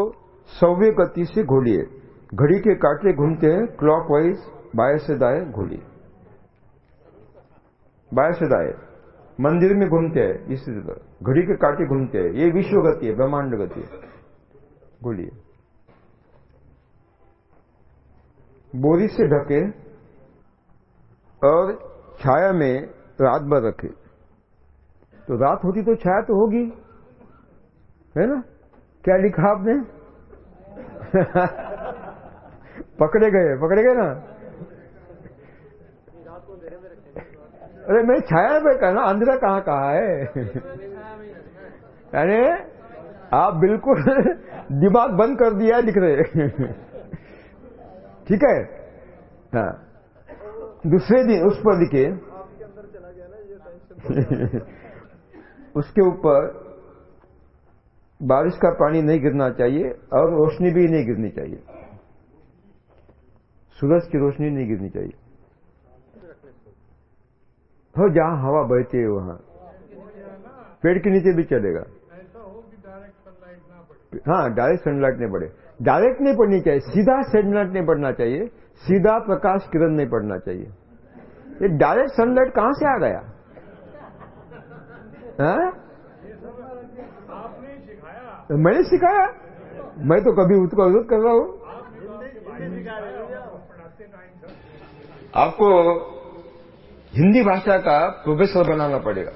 सौवे गति से घोलिए। घड़ी के कांटे घूमते हैं क्लॉकवाइज बाएँ से दाएँ घोलिए। बाएँ से दाएँ। मंदिर में घूमते हैं, इसी घड़ी के कांटे घूमते हैं, ये विश्व गति है, ब्रह्मांड गति है। घोलिए। बोरी से ढके और छाया में रात भर रखे। तो रात होती तो छाया तो होगी, है ना? क्या लिखा आपने? <laughs> पकड़े गए पकड़े गए ना? अरे मैं छाया में कहना अंधेरा कहाँ कहा है? <laughs> अरे आप बिल्कुल <laughs> दिमाग बंद कर दिया लिख रहे ठीक है? हाँ। दूसरे दिन उस पर लिखे <laughs> उसके ऊपर बारिश का पानी नहीं गिरना चाहिए और रोशनी भी नहीं गिरनी चाहिए। सूरज की रोशनी नहीं गिरनी चाहिए। हो जहाँ हवा बहती है वहाँ। पेड़ के नीचे भी चलेगा। हाँ डायरेक्ट सनलाइट नहीं पड़े। डायरेक्ट नहीं पढ़नी चाहिए, सीधा सनलाइट नहीं पढ़ना चाहिए, सीधा प्रकाश किरण नहीं पढ़ना चाहिए। ये डायरेक्ट सनलाइट कहाँ से आ गया? हाँ? मैंने सिखाया। मैं तो कभी उसका विरोध कर रहा हूँ। आपको हिंदी भाषा का प्रोफेसर बनाना पड़ेगा।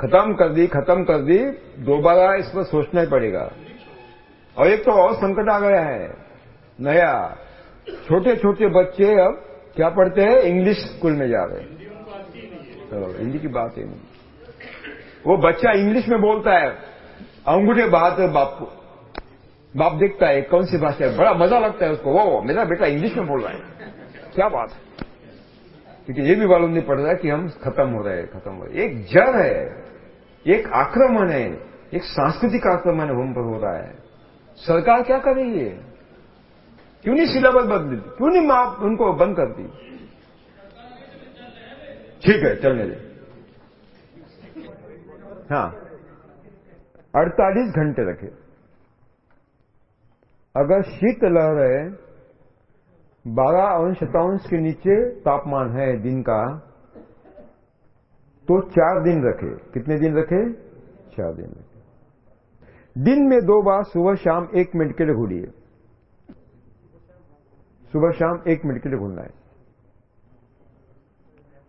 खत्म कर दी, खत्म कर दी, दोबारा इस पर सोचना ही पड़ेगा। और एक तो और संकट आ गया है। नया छोटे छोटे बच्चे अब क्या पढ़ते हैं? इंग्लिश स्कूल में जा रहे हैं। चलो हिंदी की बात ही नहीं। वो बच्चा इंग्लिश में बोलता है, अंगूठे बहाते बाप को। बाप देखता है, कौन सी भाषा है? बड़ा मज़ा लगता है उसको। वो मेरा बेटा इंग्लिश में बोल रहा है। क्या बात है? क्योंकि ये भी मालूम नहीं पड़ रहा कि हम खत्म हो रहे हैं, खत्म हो रहे एक जड़ है। एक आक्रमण है, एक सांस्कृतिक आक्रमण हम पर हो रहा है। सरकार क्या कर रही है? क्यों नहीं सिलेबस बदली? क्यों नहीं माप उनको बंद कर दी? ठीक है, चलने दे। हाँ। अड़तालीस घंटे रखे। अगर शीत लहर है बारह अंश के नीचे तापमान है दिन का तो चार दिन रखे। कितने दिन रखे? चार दिन रखे। दिन में दो बार सुबह शाम एक मिनट के लिए घूलिए सुबह शाम एक मिनट के लिए घूमना है।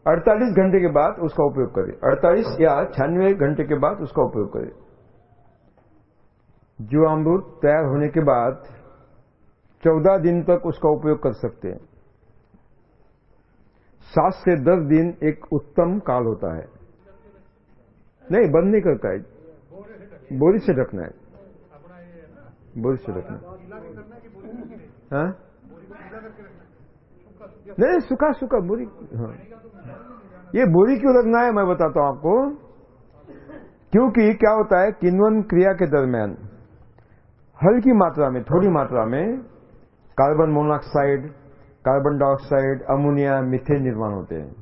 48 घंटे के बाद उसका उपयोग करें 48 या छियानवे घंटे के बाद उसका उपयोग करें जीवामृत तैयार होने के बाद 14 दिन तक उसका उपयोग कर सकते हैं। सात से दस दिन एक उत्तम काल होता है। नहीं, बंद नहीं करता है। बोरी से ढकना है। बोरी से ढकना हाँ। नहीं, सूखा सूखा, बोरी। हाँ। ये बोरी क्यों रखना है, मैं बताता हूँ आपको। क्योंकि क्या होता है किन्वन क्रिया के दरमियान, हल्की मात्रा में, थोड़ी मात्रा में, carbon monoxide carbon dioxide, ammonia, methane निर्माण होते हैं।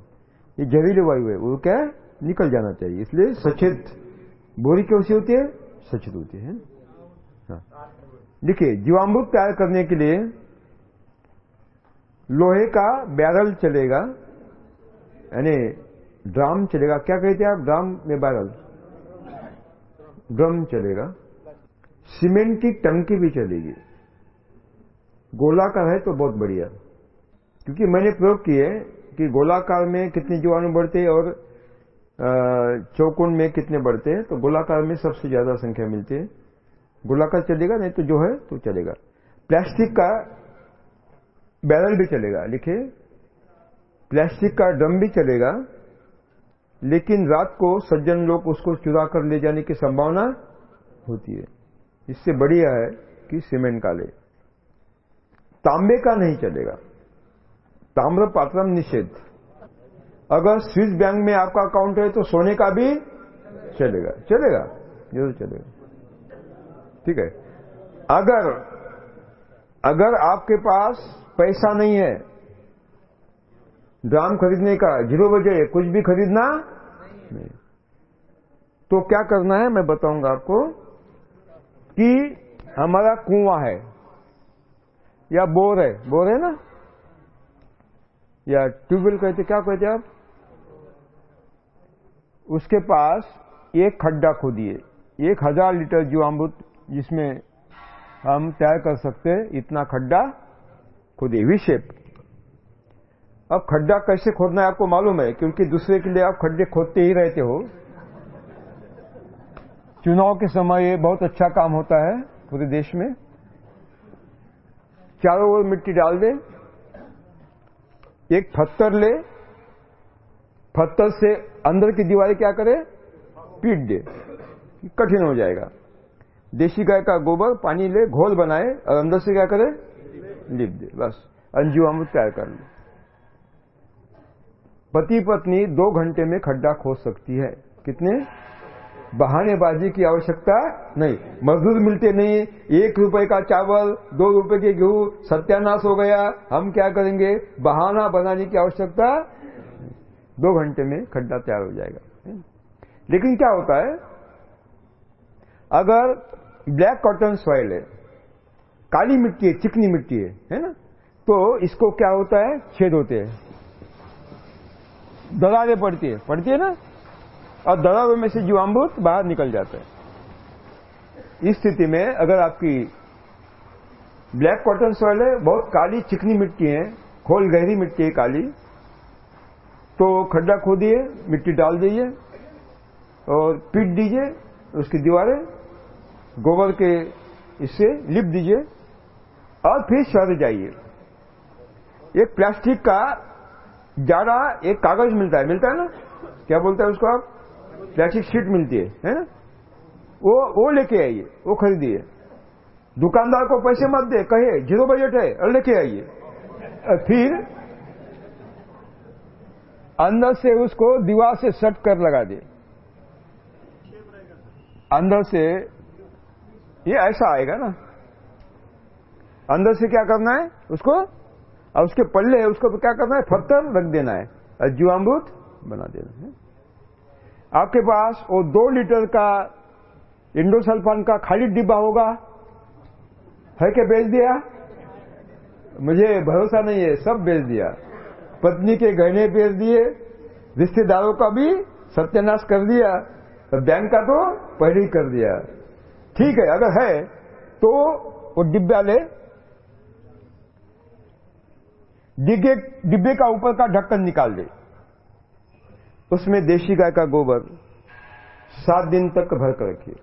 ये जहरीले वायु है, वो क्या? निकल जाना चाहिए, इसलिए सचेत। बोरी कैसी होती है? सचेत होती है। हाँ। देखिए, जीवामृत तैयार करने के लिए लोहे का बैरल चलेगा, यानी ड्राम चलेगा। क्या कहते हैं आप? ड्राम में बैरल? ड्रम चलेगा। सीमेंट की टंकी भी चलेगी। गोला का है तो बहुत बढ़िया। क्योंकि मैंने प्रयोग किए कि गोलाकार में कितने जीवाणु बढ़ते और चौकोन में कितने बढ़ते हैं तो गोलाकार में सबसे ज़्यादा संख्या मिलती है। गोलाकार चलेगा, नहीं तो जो है तो चलेगा। प्लास्टिक का बैरल भी चलेगा, लिखिए। प्लास्टिक का ड्रम भी चलेगा, लेकिन रात को सज्जन लोग उसको चुरा कर ले जाने की संभावना होती है। इससे बढ़िया है कि सीमेंट का ले। तांबे का नहीं चलेगा। ताम्र पात्रम निषेध। अगर स्विस बैंक में आपका अकाउंट है तो सोने का भी चलेगा। चलेगा? ज़रूर चलेगा। ठीक है? अगर अगर आपके पास पैसा नहीं है, ड्राम खरीदने का, ज़ीरो बजे कुछ भी खरीदना नहीं। तो क्या करना है? मैं बताऊँगा आपको कि हमारा कुआँ है, या बोर है। बोर है ना? या ट्यूबवेल कहते, क्या कहते आप? उसके पास एक खड्डा खोदिए। एक हज़ार लीटर जीवामृत जिसमें हम तैयार कर सकते हैं, इतना खड्डा खोदिए विशेप अब खड्डा कैसे खोदना है आपको मालूम है? क्योंकि दूसरे के लिए आप खड्डे खोदते ही रहते हो। चुनाव के समय ये बहुत अच्छा काम होता है पूरे देश में। चारों ओर मिट्टी डाल दे। एक पत्थर ले पत्थर से अंदर की दीवारें क्या करे? पीट दे। कठिन हो जाएगा। देशी गाय का गोबर, पानी ले, घोल बनाए और अंदर से क्या करे? लिप दे। बस। अंजू अमृत तैयार कर ले। पति पत्नी दो घंटे में खड्डा खोद सकती है। कितने? बहानेबाजी की आवश्यकता नहीं। मजदूर मिलते नहीं, एक रुपए का चावल, दो रुपए के गेहूँ सत्यानाश हो गया, हम क्या करेंगे? बहाना बनाने की आवश्यकता दो घंटे में खड्डा तैयार हो जाएगा। लेकिन क्या होता है? अगर ब्लैक कॉटन सॉइल है, काली मिट्टी है, चिकनी मिट्टी है है ना? तो इसको क्या होता है? छेद होते हैं। दरारें पड़ती है। पड़ती है ना? और दरारों में से जीवामृत बाहर निकल जाता है। इस स्थिति में अगर आपकी ब्लैक कॉटन सॉइल है, बहुत काली चिकनी मिट्टी है, खोल गहरी मिट्टी है काली तो खड्डा खोदिए, मिट्टी डाल दीजिए और पीट दीजिए, उसकी दीवारें गोबर के इससे लिप दीजिए और फिर शहर जाइए। एक प्लास्टिक का जाड़ा एक कागज़ मिलता है मिलता है ना? क्या बोलता है उसको आप? प्लास्टिक शीट मिलती है है ना? वो वो लेके आइए, वो खरीदिए। दुकानदार को पैसे मत दे, कहे, ज़ीरो बजट है, और लेके आइए। फिर अंदर से उसको दीवार से सट कर लगा दे। अंदर से ये ऐसा आएगा ना। अंदर से क्या करना है उसको? और उसके पल्ले है, उसको क्या करना है? पत्थर रख देना है, और जीवामृत बना देना है। आपके पास वो दो लीटर का इंडोसल्फान का खाली डिब्बा होगा। है क्या बेच दिया? मुझे भरोसा नहीं है, सब बेच दिया। पत्नी के गहने बेच दिए, रिश्तेदारों का भी सत्यानाश कर दिया बैंक का तो पहले ही कर दिया। ठीक है, अगर है तो वो डिब्बा ले। डिब्बे का ऊपर का ढक्कन निकाल दे। उसमें देशी गाय का गोबर सात दिन तक भर कर रखिए।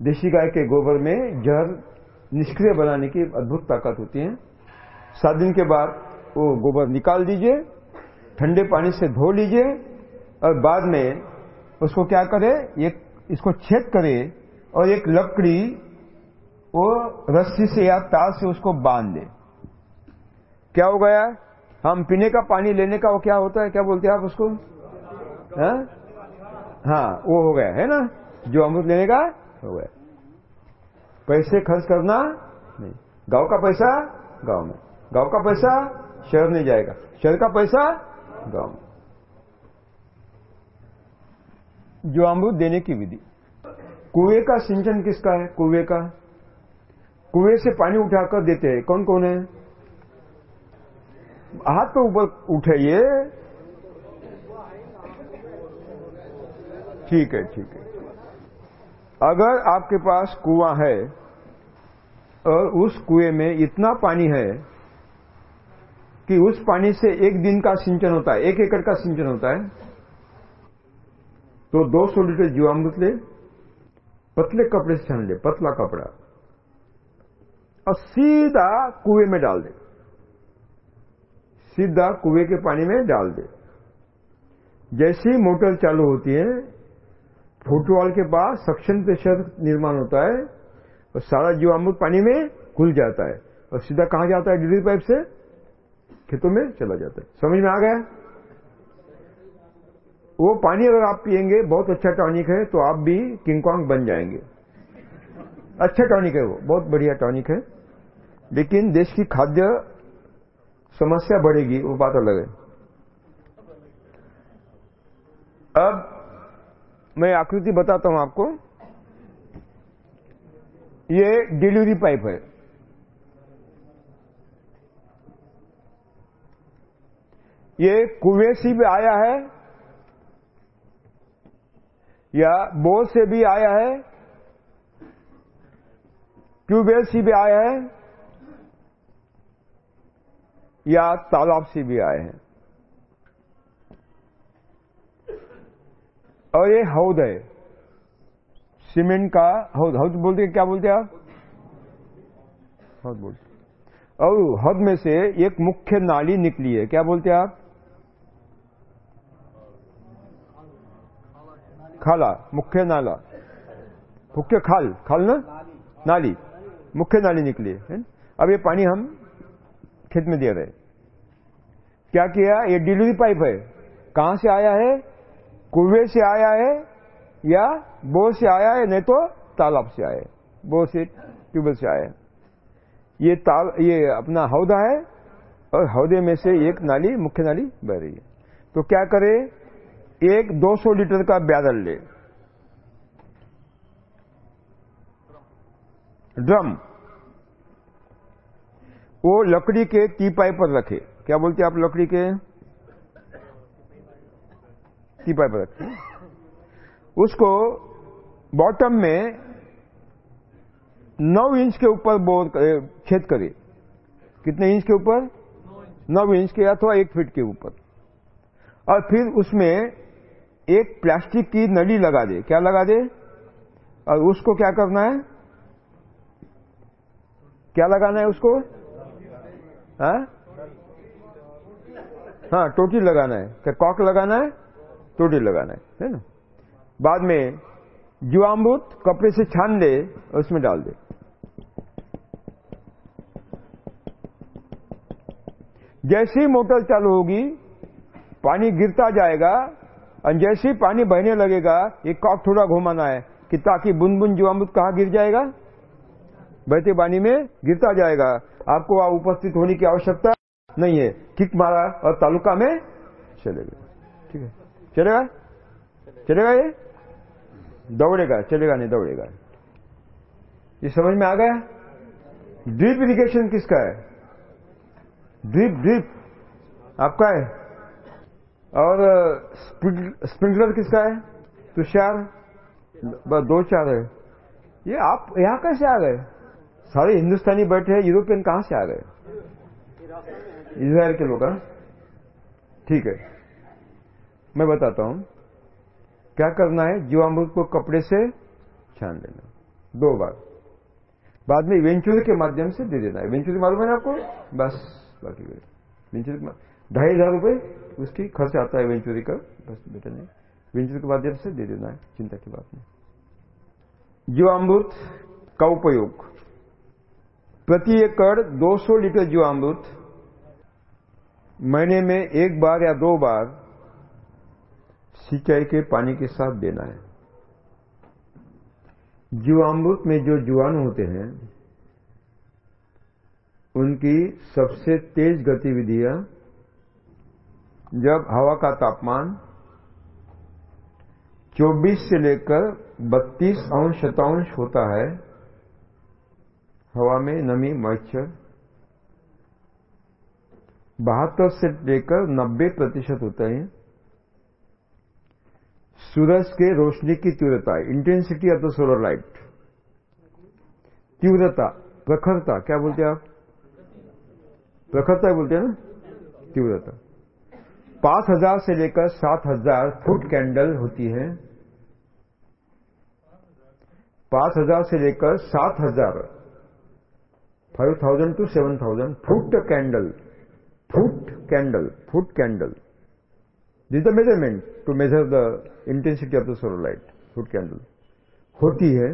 देशी गाय के गोबर में जहर निष्क्रिय बनाने की अद्भुत ताकत होती है। सात दिन के बाद वो गोबर निकाल दीजिए, ठंडे पानी से धो लीजिए और बाद में उसको क्या करे, एक इसको छेद करे और एक लकड़ी वो रस्सी से या तार से उसको बाँध दे। क्या हो गया? हम पीने का पानी लेने का वो क्या होता है? क्या बोलते हैं आप उसको? हा? हाँ वो हो गया, है ना? जो अमृत लेने का, हो गया। पैसे खर्च करना नहीं। गाँव का पैसा, गाँव में। गाँव का पैसा, शहर नहीं जाएगा। शहर का पैसा, गाँव में। जो अमृत देने की विधि। कुएँ का सिंचन किसका है? कुएँ का। कुएँ से पानी उठाकर देते हैं। कौन कौन है? हाथ तो ऊपर उठे ये। ठीक है ठीक है। अगर आपके पास कुआँ है और उस कुएँ में इतना पानी है कि उस पानी से एक दिन का सिंचन होता है, एक एकड़ का सिंचन होता है तो 200 लीटर जीवामृत ले, पतले कपड़े से छान ले, पतला कपड़ा, और सीधा कुएँ में डाल दे। सीधा कुएँ के पानी में डाल दे। जैसी मोटर चालू होती है, फुटवॉल के पास सक्शन प्रेशर निर्माण होता है और सारा जीवामृत पानी में घुल जाता है और सीधा कहाँ जाता है? डिलीवरी पाइप से खेतों में चला जाता है। समझ में आ गया? वो पानी अगर आप पिएँगे बहुत अच्छा टॉनिक है तो आप भी किंगकॉन्ग बन जाएँगे। अच्छा टॉनिक है वो, बहुत बढ़िया टॉनिक है। लेकिन देश की खाद्य समस्या बढ़ेगी, वो बात अलग है। अब मैं आकृति बताता हूँ आपको। ये डिलीवरी पाइप है। ये कुएँ से भी आया है, या बोर से भी आया है ट्यूबवेल से भी आया है या तालाब से भी आए हैं। और ये हौद है। सीमेंट का हौद। हौद बोलते क्या बोलते आप? हौद बोलते और हद में से एक मुख्य नाली निकली है। क्या बोलते हैं आप? खाला। मुख्य नाला। मुख्य खाल। खाल ना? नाली। मुख्य नाली निकली है। अब ये पानी हम खेत में दे रहे क्या किया? ये डिलीवरी पाइप है। कहाँ से आया है? कुएँ से आया है या बोर से आया है? नहीं तो तालाब से आया है। बोर से, ट्यूबवेल से आया है। ये ताल, ये अपना हौदा है और हौदे में से एक नाली, मुख्य नाली बह रही है। तो क्या करे? एक 200 लीटर का बैरल ले। ड्रम। वो लकड़ी के टीपाई पर रखे। क्या बोलते हैं आप लकड़ी के? टीपाई पर रखे। उसको बॉटम में नौ इंच के ऊपर बोर छेद करे। कितने इंच के ऊपर? नौ इंच के अथवा एक फीट के ऊपर। और फिर उसमें एक प्लास्टिक की नली लगा दे। क्या लगा दे? और उसको क्या करना है? क्या लगाना है उसको? हाँ? हाँ टोटी लगाना है। क्या कॉक लगाना है? टोटी लगाना है है ना? बाद में जीवामृत कपड़े से छान दे उसमें डाल दे। जैसी मोटर चालू होगी, पानी गिरता जाएगा और जैसे ही पानी बहने लगेगा, ये कॉक थोड़ा घुमाना है कि ताकि बुन बुन जीवामृत कहा गिर जाएगा? बहते पानी में गिरता जाएगा। आपको वहाँ उपस्थित होने की आवश्यकता नहीं है। किक मारा और तालुका में चले गए ठीक है? चलेगा? चलेगा ये? दौड़ेगा, चलेगा नहीं, दौड़ेगा। ये समझ में आ गया? ड्रिप इरिगेशन किसका है? ड्रिप ड्रिप आपका है? और स्प्रिंकलर किसका है? तुषार? दो चार है। ये आप, यहाँ कैसे आ गए? सारे हिंदुस्तानी बैठे हैं, यूरोपियन कहाँ से आ गए? इसराइल के लोग ठीक है। मैं बताता हूँ। क्या करना है? जीवामृत को कपड़े से छान लेना। दो बार बाद में वेंचुरी के माध्यम से दे देना है। वेंचुरी मालूम है ना आपको? बस बाकी वेंचुरी ढाई हज़ार रुपए उसकी खर्च आता है वेंचुरी का। बस बेटा नहीं। वेंचुरी के माध्यम से दे देना है। चिंता की बात नहीं। जीवामृत का उपयोग। प्रति एकड़ 200 लीटर जीवामृत महीने में एक बार या दो बार सिंचाई के पानी के साथ देना है। जीवामृत में जो जीवाणु होते हैं, उनकी सबसे तेज गतिविधियाँ, जब हवा का तापमान 24 से लेकर 32 अंश शतांश होता है हवा में नमी मॉइस्चर बहत्तर से लेकर 90 प्रतिशत होता है। सूरज के रोशनी की तीव्रता intensity of the solar light तीव्रता, प्रखरता, क्या बोलते हैं आप? प्रखरता बोलते हैं ना? तीव्रता। पाँच हज़ार से लेकर सात हज़ार फुट कैंडल होती है। पाँच हज़ार से लेकर सात हज़ार five thousand to seven thousand, foot candle foot candle foot candle. This the measurement to measure the intensity of the solar light foot candle. होती है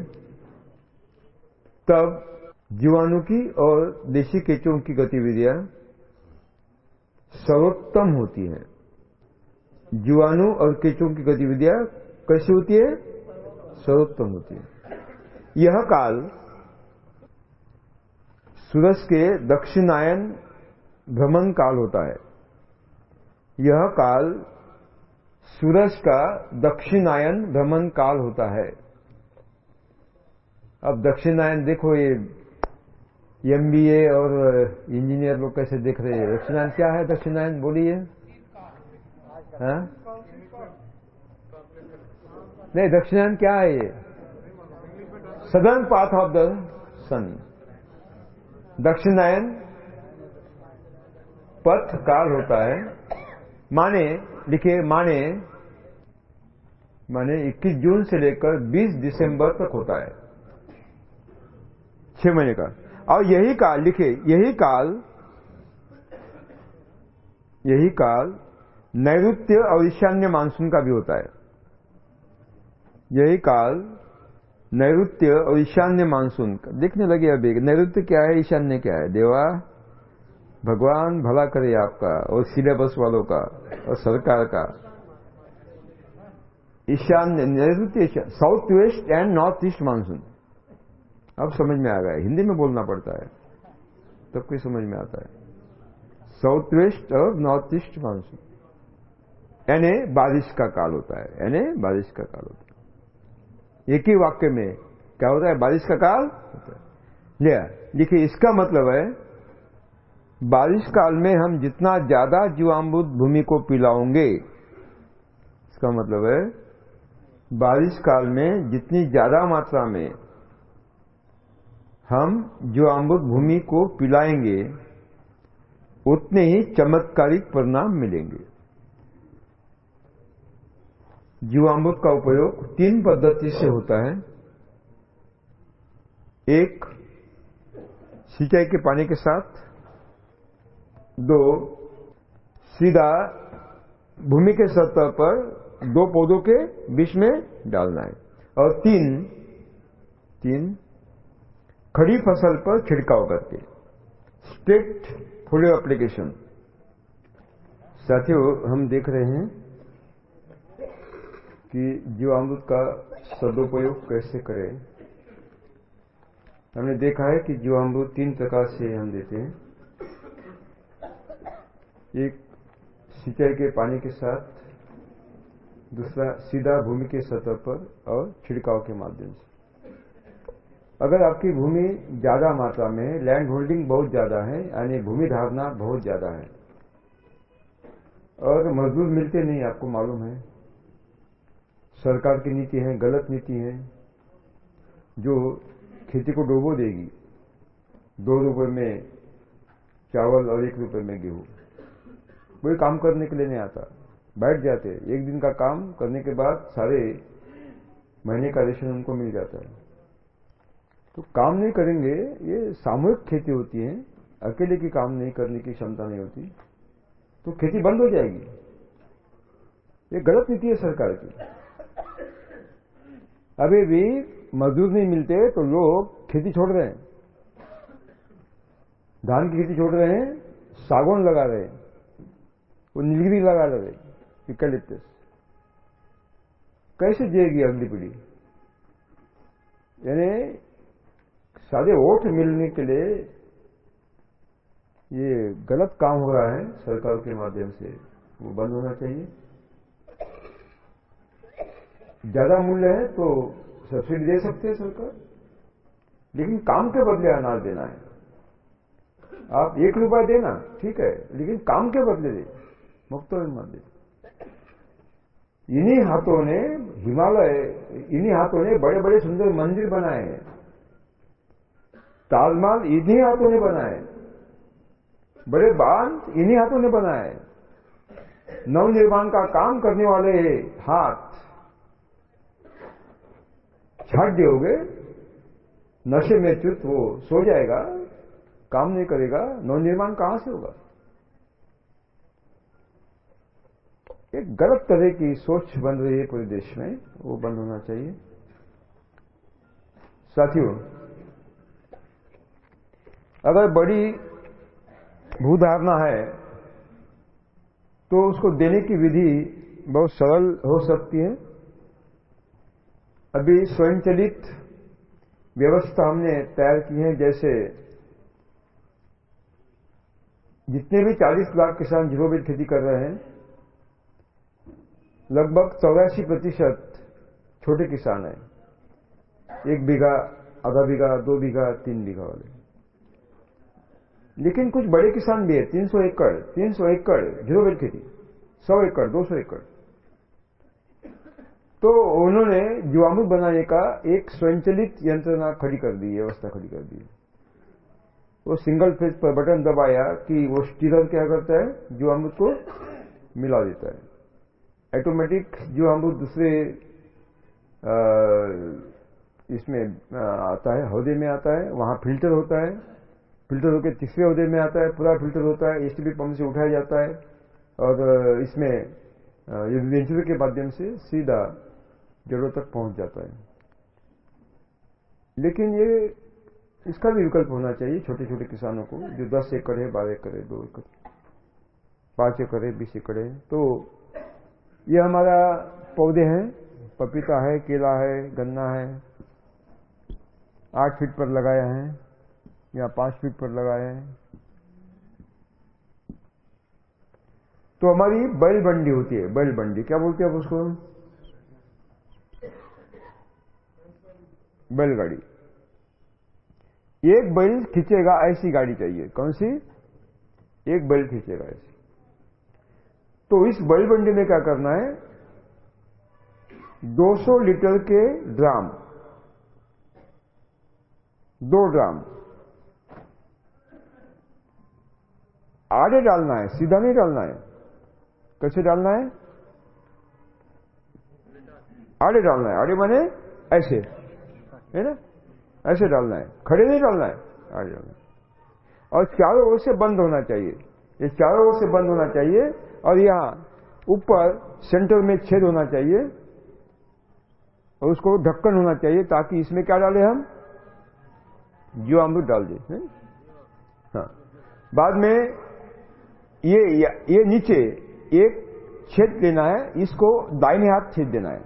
तब जीवाणु की और देशी केचुओं की गतिविधियाँ सर्वोत्तम होती है। जीवाणु और केचुओं की गतिविधियाँ कैसी होती है? सर्वोत्तम होती है। यह काल सूरज के दक्षिणायन भ्रमण काल होता है। यह काल सूरज का दक्षिणायन भ्रमण काल होता है। अब दक्षिणायन देखो ये एमबीए और इंजीनियर लोग कैसे देख रहे हैं। दक्षिणायन क्या है? दक्षिणायन बोलिए। हाँ? नहीं, दक्षिणायन क्या है ये? Southern path of the sun. दक्षिणायन पथ काल होता है। माने, लिखे, माने माने 21 जून से लेकर 20 दिसंबर तक होता है। छह महीने का। और यही काल, लिखे, यही काल यही काल नैऋत्य और ईशान्य मानसून का भी होता है। यही काल नैऋत्य और ईशान्य मानसून का। देखने लगे अभी, नैऋत्य क्या है, ईशान्य क्या है? देवा, भगवान भला करे आपका और सिलेबस वालों का और सरकार का। ईशान्य, नैऋत्य south west and north east monsoon. अब समझ में आ गया, हिंदी में बोलना पड़ता है, तब कोई समझ में आता है। साउथ वेस्ट और नॉर्थ ईस्ट मानसून। यानी बारिश का काल होता है, यानी बारिश का काल होता है। एक ही वाक्य में क्या होता है? बारिश का काल होता है। लिया। देखिए, इसका मतलब है, बारिश काल में हम जितना ज़्यादा जीवामृत भूमि को पिलाओगे इसका मतलब है, बारिश काल में जितनी ज़्यादा मात्रा में हम जीवामृत भूमि को पिलाएँगे, उतने ही चमत्कारिक परिणाम मिलेंगे। जीवामृत का उपयोग तीन पद्धति से होता है। एक, सिंचाई के पानी के साथ। दो, सीधा भूमि के सतह पर दो पौधों के बीच में डालना है। और तीन तीन, खड़ी फ़सल पर छिड़काव करके। स्ट्रिक्ट फोलियो एप्लीकेशन साथियों, हम देख रहे हैं कि जीवामृत का सदुपयोग कैसे करें? हमने देखा है कि जीवामृत तीन प्रकार से हम देते हैं। एक, सिंचाई के पानी के साथ, दूसरा, सीधा भूमि के सतह पर और छिड़काव के माध्यम से। अगर आपकी भूमि ज़्यादा मात्रा में लैंड होल्डिंग बहुत ज़्यादा है, यानी भूमि धारणा बहुत ज़्यादा है, और मजदूर मिलते नहीं, आपको मालूम है सरकार की नीति है, गलत नीति है, जो खेती को डोबो देगी। दो रुपए में चावल और एक रुपए में गेहूँ। कोई काम करने के लिए नहीं आता। बैठ जाते। एक दिन का काम करने के बाद सारे महीने का रेशन उनको मिल जाता है। तो काम नहीं करेंगे, ये सामूहिक खेती होती है। अकेले की काम नहीं करने की क्षमता नहीं होती। तो खेती बंद हो जाएगी। ये गलत नीति है सरकार की। अभी भी मजदूर नहीं मिलते तो लोग खेती छोड़ रहे हैं। धान की खेती छोड़ रहे हैं, सागौन लगा रहे हैं, वो नीलगिरी लगा रहे इकलिप्टस कैसे जिएगी अगली पीढ़ी? यानी सारे वोट मिलने के लिए ये गलत काम हो रहा है सरकार के माध्यम से, वो बंद होना चाहिए। ज़्यादा मूल्य है तो सब्सिडी दे सकते हैं सरकार। लेकिन काम के बदले अनाज देना है। आप एक रुपया देना, ठीक है, लेकिन काम के बदले दे, मुफ़्त में मत दे। इन्हीं हाथों ने हिमालय, इन्हीं हाथों ने बड़े बड़े सुंदर मंदिर बनाए हैं। ताजमहल इन्हीं हाथों ने बनाए बड़े बाँध इन्हीं हाथों ने बनाए नवनिर्माण का काम करने वाले हाथ। छाट दियोगे, नशे में चुत वो सो जाएगा, काम नहीं करेगा नव निर्माण कहाँ से होगा? एक गलत तरह की सोच बन रही है पूरे देश में, वो बंद होना चाहिए। साथियों, अगर बड़ी भूधारणा है तो उसको देने की विधि बहुत सरल हो सकती है। अभी स्वयंचलित व्यवस्था हमने तैयार की है, जैसे जितने भी 40 लाख किसान ज़ीरो जीरोबिल खेती कर रहे हैं, लगभग चौरासी प्रतिशत छोटे किसान हैं। एक बीघा, आधा बीघा, दो बीघा, तीन बीघा वाले। लेकिन कुछ बड़े किसान भी है 300 एकड़ 300 एकड़ ज़ीरो जीरोबिल खेती 100 एकड़ 200 एकड़। तो उन्होंने जीवामृत बनाने का एक स्वयंचलित यंत्रणा खड़ी कर दी व्यवस्था खड़ी कर दी वो सिंगल फ़ेज़ पर बटन दबाया कि वो स्टीरर क्या करता है? जीवामृत को मिला देता है। ऑटोमेटिक जीवामृत दूसरे इसमें आता है हौदे में आता है, वहाँ फ़िल्टर होता है। फ़िल्टर होकर तीसरे हौदे में आता है, पूरा फ़िल्टर होता है एसटीपी पंप से उठाया जाता है। और इसमें वेंचुर के माध्यम से सीधा जड़ों तक पहुँच जाता है। लेकिन ये, इसका भी विकल्प होना चाहिए छोटे छोटे किसानों को, जो 10 एकड़ है, बारह एकड़ है, दो एकड़, पाँच एकड़ है, बीस एकड़ है। तो ये हमारा पौधे हैं, पपीता है, केला है, गन्ना है, आठ फीट पर लगाया है, या पाँच फीट पर लगाया है। तो हमारी बैल बंडी होती है बैल बंडी, क्या बोलते हैं आप उसको? बैलगाड़ी। एक बैल खींचेगा ऐसी गाड़ी चाहिए। कौन सी? एक बैल खींचेगा ऐसी। तो इस बैल बंडी में क्या करना है? 200 लीटर के ड्राम। दो ड्राम। आड़े डालना है, सीधा नहीं डालना है। कैसे डालना है? आड़े डालना है। आड़े माने ऐसे। है ना? ऐसे डालना है। खड़े नहीं डालना है। आड़े डालना है और चारों ओर से बंद होना चाहिए। ये चारों ओर से बंद होना चाहिए और यहाँ ऊपर सेंटर में छेद होना चाहिए और उसको ढक्कन होना चाहिए ताकि इसमें क्या डाले हम? जीव अमृत डाल दे हाँ बाद में ये ये नीचे एक छेद देना है। इसको दाहिने हाथ छेद देना है।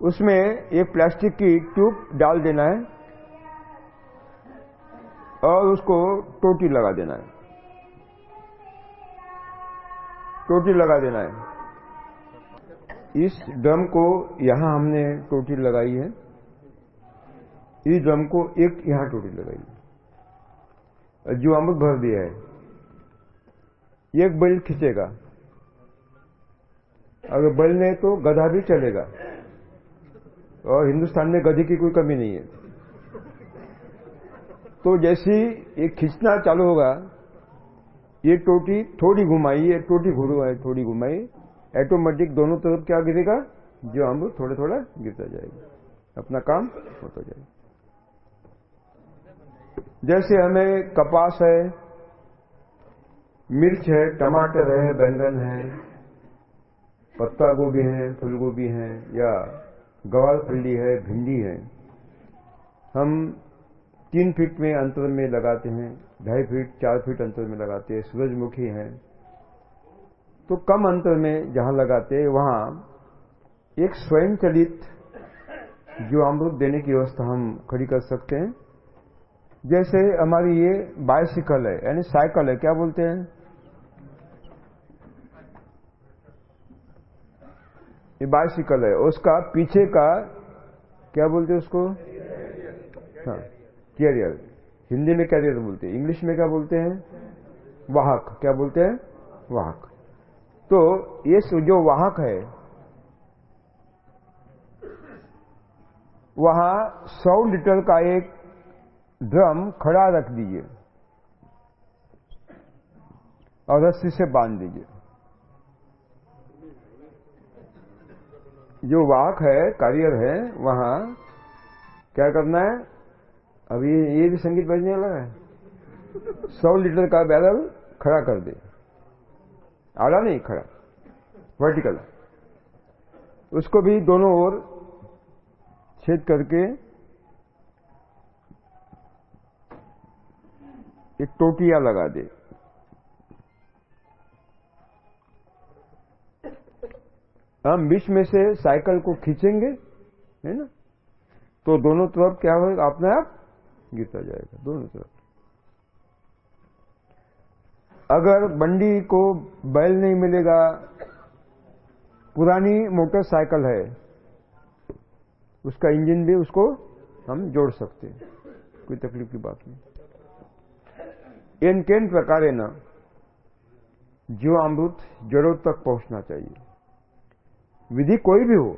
उसमें एक प्लास्टिक की ट्यूब डाल देना है और उसको टोटी लगा देना है। टोटी लगा देना है। इस ड्रम को यहाँ हमने टोटी लगाई है। इस ड्रम को एक यहाँ टोटी लगाई है। जो अमृत भर दिया है, एक बैल खींचेगा। अगर बैल नहीं तो गधा भी चलेगा। और हिंदुस्तान में गधे की कोई कमी नहीं है। तो जैसी ये खींचना चालू होगा, ये टोटी थोड़ी घुमाई, ये टोटी घुमाई, थोड़ी घुमाई ऑटोमेटिक दोनों तरफ़ क्या गिरेगा? जो हम थोड़ा थोड़ा गिरता जाएगा। अपना काम होता जाएगा। जैसे हमें कपास है, मिर्च है, टमाटर है, बैंगन है पत्ता गोभी है फूल गोभी है, या गवार फल्ली है, भिंडी है। हम तीन फीट में अंतर में लगाते हैं, ढाई फीट, चार फीट अंतर में लगाते हैं, सूरजमुखी है। तो कम अंतर में जहाँ लगाते वहाँ एक स्वयं चलित जो अमृत देने की व्यवस्था हम खड़ी कर सकते हैं। जैसे हमारी ये बाइसिकल है, यानी साइकिल है, क्या बोलते हैं? ये बाइसिकल है। उसका पीछे का, क्या बोलते हैं उसको? हाँ कैरियर हिंदी में कैरियर बोलते हैं। इंग्लिश में क्या बोलते हैं? वाहक। क्या बोलते हैं? वाहक। तो ये जो वाहक है, वहाँ सौ लीटर का एक ड्रम खड़ा रख दीजिए और रस्सी से बाँध दीजिए। जो वाक है, कारियर है, वहाँ क्या करना है? अभी ये भी संगीत बजने लगा है। सौ लीटर का बैरल खड़ा कर दे। आड़ा नहीं, खड़ा। वर्टिकल। उसको भी दोनों ओर छेद करके एक टोटिया लगा दे। हम बीच में से साइकिल को खींचेंगे, है ना? तो दोनों तरफ़ क्या होगा? अपने आप गिरता जाएगा, दोनों तरफ़। अगर बंडी को बैल नहीं मिलेगा, पुरानी मोटरसाइकिल है, उसका इंजन भी उसको हम जोड़ सकते हैं, कोई तकलीफ़ की बात नहीं। इन केन प्रकार न जीव अमृत जड़ों तक पहुँचना चाहिए। विधि कोई भी हो,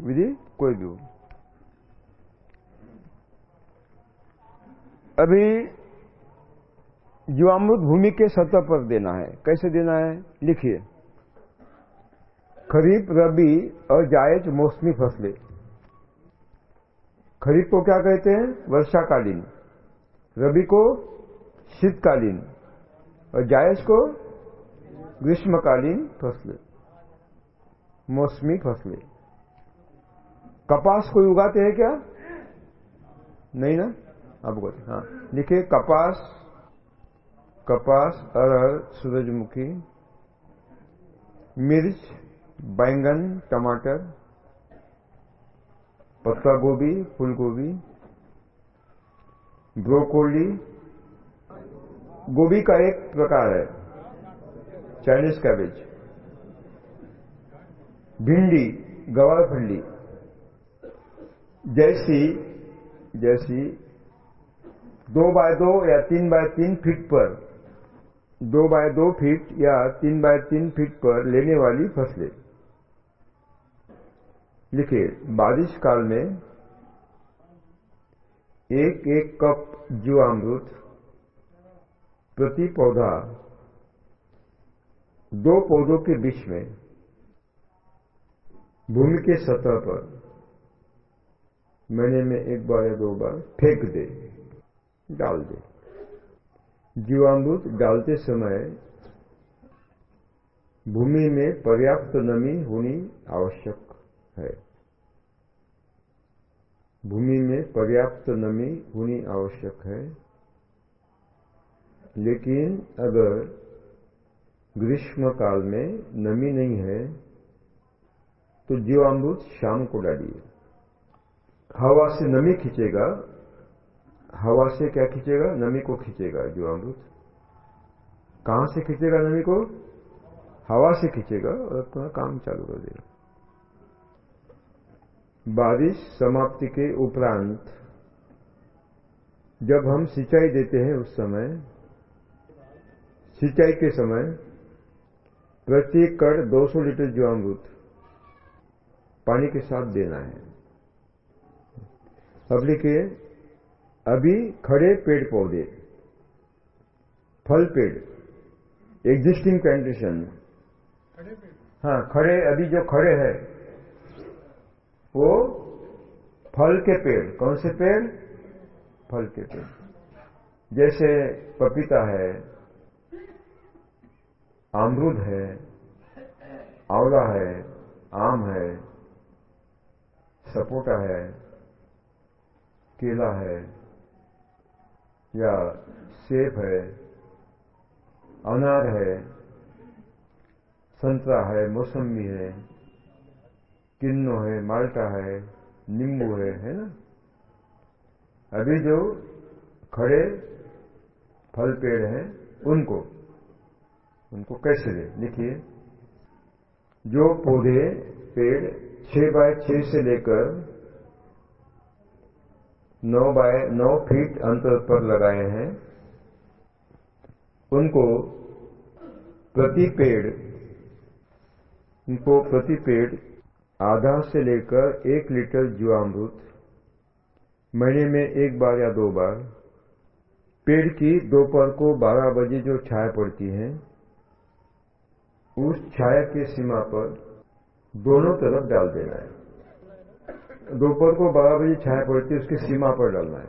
विधि कोई भी हो। अभी जीवामृत भूमि के सतह पर देना है, कैसे देना है? लिखिए। खरीफ, रबी और जायज़ मौसमी फ़सलें। खरीफ को क्या कहते हैं? वर्षाकालीन। रबी को शीतकालीन और जायज़ को ग्रीष्मकालीन फ़सलें। मौसमी फ़सलें कपास कोई उगाते हैं क्या? नहीं ना? आप उगाते हाँ। लिखिए कपास कपास, अरहर, सूरजमुखी, मिर्च, बैंगन, टमाटर, पत्ता गोभी फूल गोभी ब्रोकोली। गोभी का एक प्रकार है, चाइनीज़ कैबेज। भिंडी, गवार फंडी जैसी जैसी दो बाय दो या तीन बाय तीन फीट पर, दो बाय दो फीट या तीन बाय तीन फीट पर लेने वाली फ़सलें। लिखिए, बारिश काल में एक एक कप जीवामृत प्रति पौधा दो पौधों के बीच में भूमि के सतह पर। महीने में एक बार या दो बार फेंक दे, डाल दे। जीवामृत डालते समय भूमि में पर्याप्त नमी होनी आवश्यक है। भूमि में पर्याप्त नमी होनी आवश्यक है। लेकिन अगर ग्रीष्म काल में नमी नहीं है तो जीवामृत शाम को डालिए। हवा से नमी खींचेगा। हवा से क्या खींचेगा? नमी को खींचेगा जीवामृत। कहाँ से खींचेगा नमी को? हवा से खींचेगा और अपना काम चालू कर देगा। बारिश समाप्ति के उपरांत, जब हम सिंचाई देते हैं उस समय, सिंचाई के समय प्रति कड़ 200 लीटर जीवामृत पानी के साथ देना है। अब लिखिए अभी खड़े पेड़ पौधे फल पेड़ एग्जिस्टिंग कंडीशन हाँ खड़े अभी जो खड़े है वो फल के पेड़ कौन से पेड़? फल के पेड़। जैसे पपीता है अमरूद है आंवला है आम है सपोटा है, केला है, या सेब है, अनार है, संतरा है मौसमी है, किन्नो है, माल्टा है, नींबू है है ना? अभी जो खड़े फल पेड़ हैं, उनको उनको कैसे दे? लिखिए जो पौधे, पेड़ छह बाय छह से लेकर नौ बाय नौ फीट अंतर पर लगाए हैं। उनको प्रति पेड़, उनको प्रति पेड़ आधा से लेकर एक लीटर जीवामृत, महीने में एक बार या दो बार। पेड़ की दोपहर को 12 बजे जो छाया पड़ती है, उस छाया की सीमा पर दोनों तरफ़ डाल देना है। दोपहर को 12 बजे छाया पड़ती है, उसकी सीमा पर डालना है।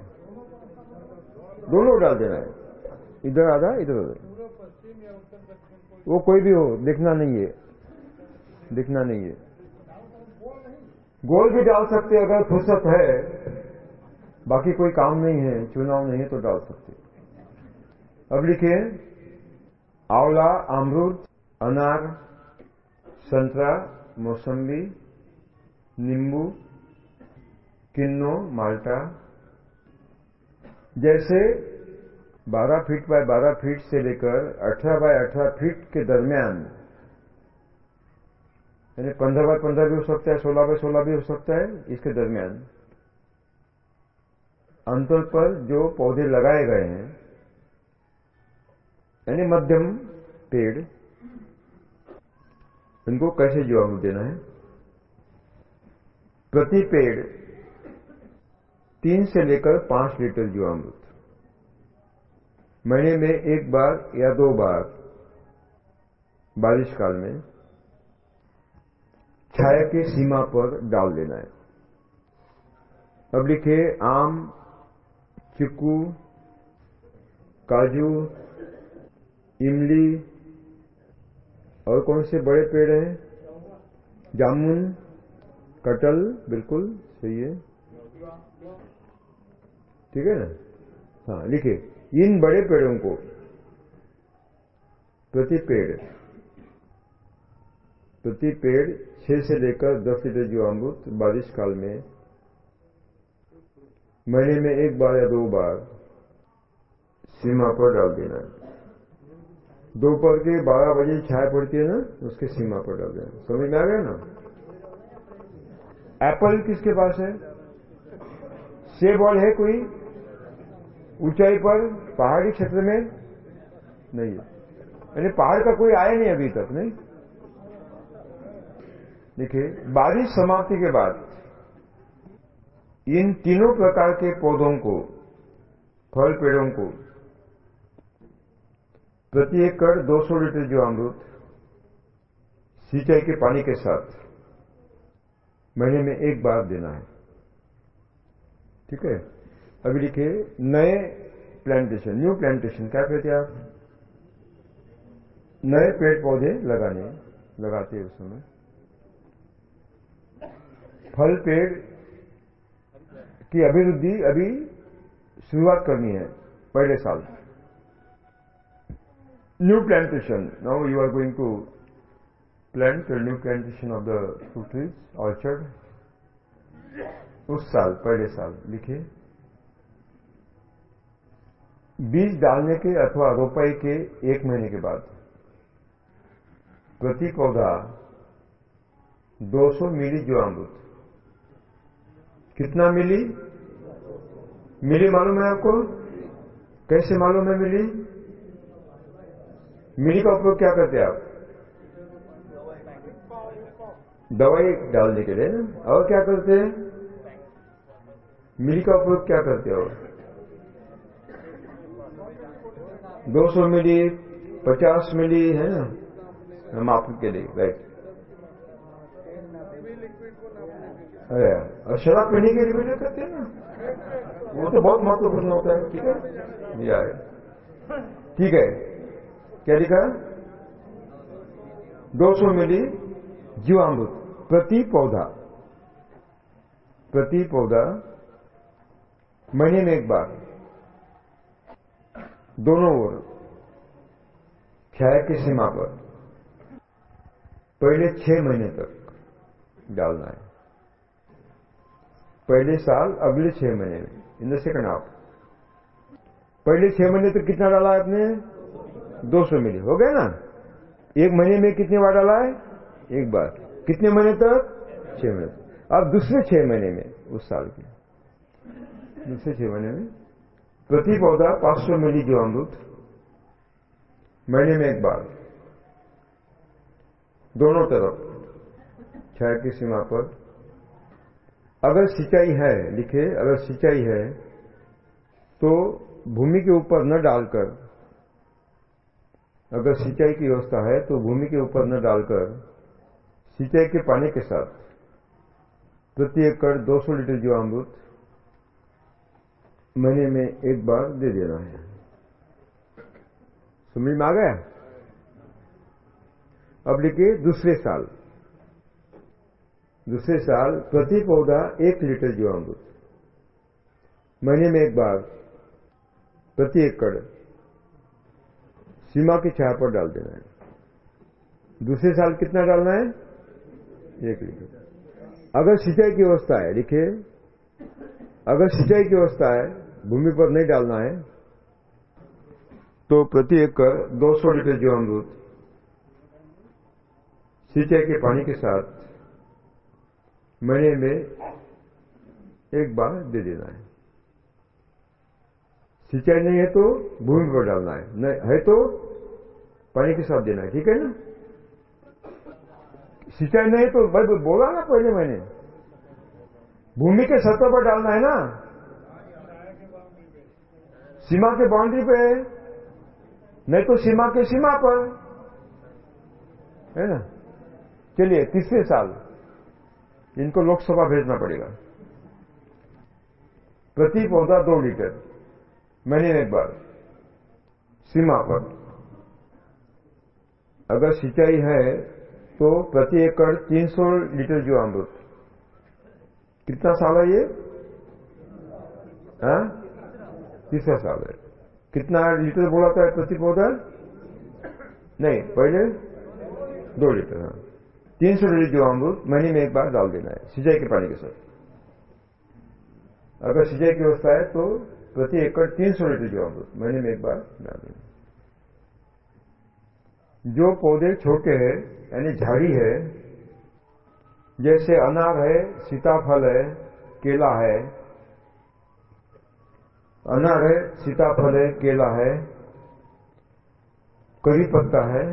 दोनों डाल देना है। इधर आधा, इधर उधर। वो कोई भी हो, दिखना नहीं है। दिखना नहीं है। गोल भी डाल सकते अगर फुर्सत है। बाकी कोई काम नहीं है, चुनाव नहीं है तो डाल सकते अब लिखिए आंवला, अमरूद, अनार, संतरा मौसम्बी, नींबू, किन्नो, माल्टा। जैसे 12 फीट बाय 12 फीट से लेकर 18 बाय 18 फीट के दरमियान, यानी 15 बाय 15 भी हो सकता है 16 बाय 16 भी हो सकता है, इसके दरमियान। अंतर पर जो पौधे लगाए गए हैं, यानी मध्यम पेड़ इनको कैसे जवाब देना है? प्रति पेड़ तीन से लेकर पाँच लीटर जीवामृत। महीने में एक बार या दो बार बारिश काल में छाया की सीमा पर डाल देना है। अब लिखे आम, चिक्कू, काजू, इमली और कौन से बड़े पेड़ हैं? जामुन, कटल, बिल्कुल, सही है। ठीक है ना? हाँ लिखिए। इन बड़े पेड़ों को, प्रति पेड़ प्रति पेड़ छह से लेकर दस लीटर जीवामृत बारिश काल में, महीने में एक बार या दो बार सीमा पर डाल देना है। दोपहर के बारह बजे छाया पड़ती है ना, उसके सीमा पर डाल देना समझ में आ गया ना? एप्पल किसके पास है? सेब और है कोई? ऊंचाई पर? पहाड़ी क्षेत्र में? नहीं है। यानी पहाड़ का कोई आया नहीं अभी तक, नहीं? देखिए, बारिश समाप्ति के बाद इन तीनों प्रकार के पौधों को, फल पेड़ों को प्रति एकड़ 200 लीटर जो अमृत सिंचाई के पानी के साथ महीने में एक बार देना है। ठीक है? अभी लिखिए, नए प्लांटेशन न्यू प्लांटेशन क्या कहते आप? नए पेड़ पौधे लगाने, लगाते हैं उस समय फल, पेड़ की अभिवृद्धि अभी शुरुआत करनी है, पहले साल। New plantation now you are going to plant new plantation of the fruit trees orchard उस साल पहले साल लिखिए बीज डालने के अथवा रोपाई के एक महीने के बाद प्रति पौधा 200 मिली अमृत। कितना मिली? मिली मालूम है आपको? कैसे मालूम है मिली? मिली का उपयोग क्या करते हैं आप? दवाई डालने के लिए ना? और क्या करते हैं? मिली का उपयोग क्या करते हो? 200 मिली 50 मिली, है ना? हम आपके लिए राइट अरे, और शराब पीने के लिए करते हैं ना? वो तो बहुत महत्वपूर्ण होता है, ठीक है? ठीक है. क्या लिखा? 200 मिली जीवामृत, प्रति पौधा। प्रति पौधा, महीने में एक बार। दोनों ओर। छाया की सीमा पर। पहले छह महीने तक डालना है। पहले साल, अगले छह महीने में। इन द सेकंड हाफ़ पहले छह महीने तक कितना डाला है आपने 200 मिली। हो गया ना? एक महीने में कितनी बार डाला है? एक बार। कितने महीने तक? छह महीने अब दूसरे छह महीने में, उस साल के। दूसरे छह महीने में। प्रति पौधा 500 मिली जो अमृत महीने में एक बार। दोनों तरफ़। छाया की सीमा पर। अगर सिंचाई है, लिखे, अगर सिंचाई है तो भूमि के ऊपर न डालकर अगर सिंचाई की व्यवस्था है तो भूमि के ऊपर न डालकर सिंचाई के पानी के साथ प्रति एकड़ 200 लीटर जीवामृत महीने में एक बार दे देना है। समझ में आ गया? अब लिखिए, दूसरे साल। दूसरे साल प्रति पौधा एक लीटर जीवामृत महीने में एक बार प्रति एकड़ सीमा की छाया पर डाल देना है। दूसरे साल कितना डालना है? एक लीटर। अगर सिंचाई की व्यवस्था है लिखिए अगर सिंचाई की व्यवस्था है, भूमि पर नहीं डालना है तो प्रति एकड़ 200 लीटर जीवामृत सिंचाई के पानी के साथ महीने में एक बार दे देना है। सिंचाई नहीं है तो भूमि पर डालना है। नहीं, है तो पानी के साथ देना है, ठीक है ना? सिंचाई नहीं तो भाई बोला ना पहले मैंने। भूमि के सतह पर डालना है ना? सीमा के बाउंड्री पे। नहीं तो सीमा के सीमा पर। है ना? चलिए, तीसरे साल। इनको लोकसभा भेजना पड़ेगा। प्रति पौधा दो लीटर महीने में एक बार। सीमा पर। अगर सिंचाई है तो प्रति एकड़ 300 लीटर जो अमृत। कितना साल है ये? हाँ? तीसरा साल है। कितना लीटर बोला था प्रति पौधा? नहीं, पहले दो लीटर हाँ। तीन सौ लीटर जो अमृत महीने में एक बार डाल देना है, सिंचाई के पानी के साथ। अगर सिंचाई की व्यवस्था है तो प्रति एकड़ तीन सौ लीटर जो अमृत महीने में एक बार डाल देना जो पौधे छोटे हैं, यानी झाड़ी है, जैसे अनार है, सीताफल है, केला है। अनार है, सीताफल है, केला है। करी पत्ता है।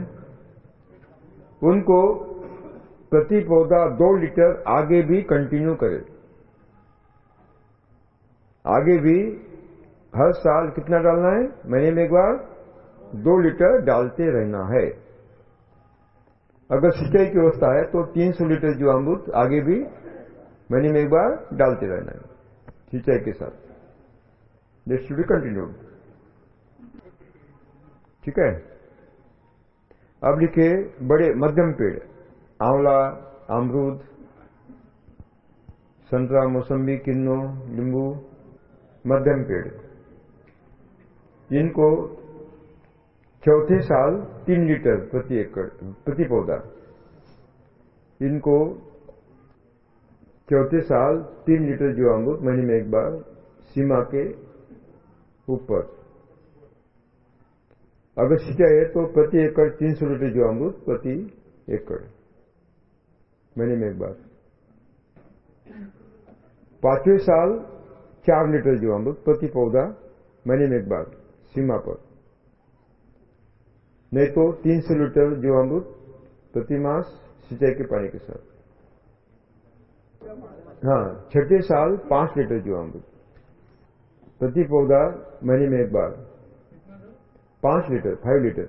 उनको प्रति पौधा दो लीटर आगे भी कंटिन्यू करें। आगे भी हर साल कितना डालना है? महीने में एक बार? दो लीटर डालते रहना है। अगर सिंचाई की व्यवस्था है तो 300 लीटर जो अमृत आगे भी महीने में एक बार डालते रहना है, सिंचाई के साथ। दिस शुड बी कंटिन्यूड ठीक है? अब लिखे बड़े मध्यम पेड़, आंवला, अमरूद, संतरा, मौसम्बी, किन्नो, नींबू, मध्यम पेड़। इनको चौथे साल तीन लीटर प्रति एकड़, प्रति पौधा। इनको चौथे साल तीन लीटर जो अमृत महीने में एक बार सीमा के ऊपर। अगर सिंचाई है तो प्रति एकड़ तीन सौ लीटर जो अमृत प्रति एकड़ महीने में एक बार। पाँचवें साल चार लीटर जो अमृत प्रति पौधा महीने में एक बार सीमा पर। नहीं तो तीन सौ लीटर जो अमृत प्रति मास सिंचाई के पानी के साथ। हाँ छठे साल पाँच लीटर जो अमृत। प्रति पौधा महीने में एक बार। पाँच लीटर, फाइव लीटर।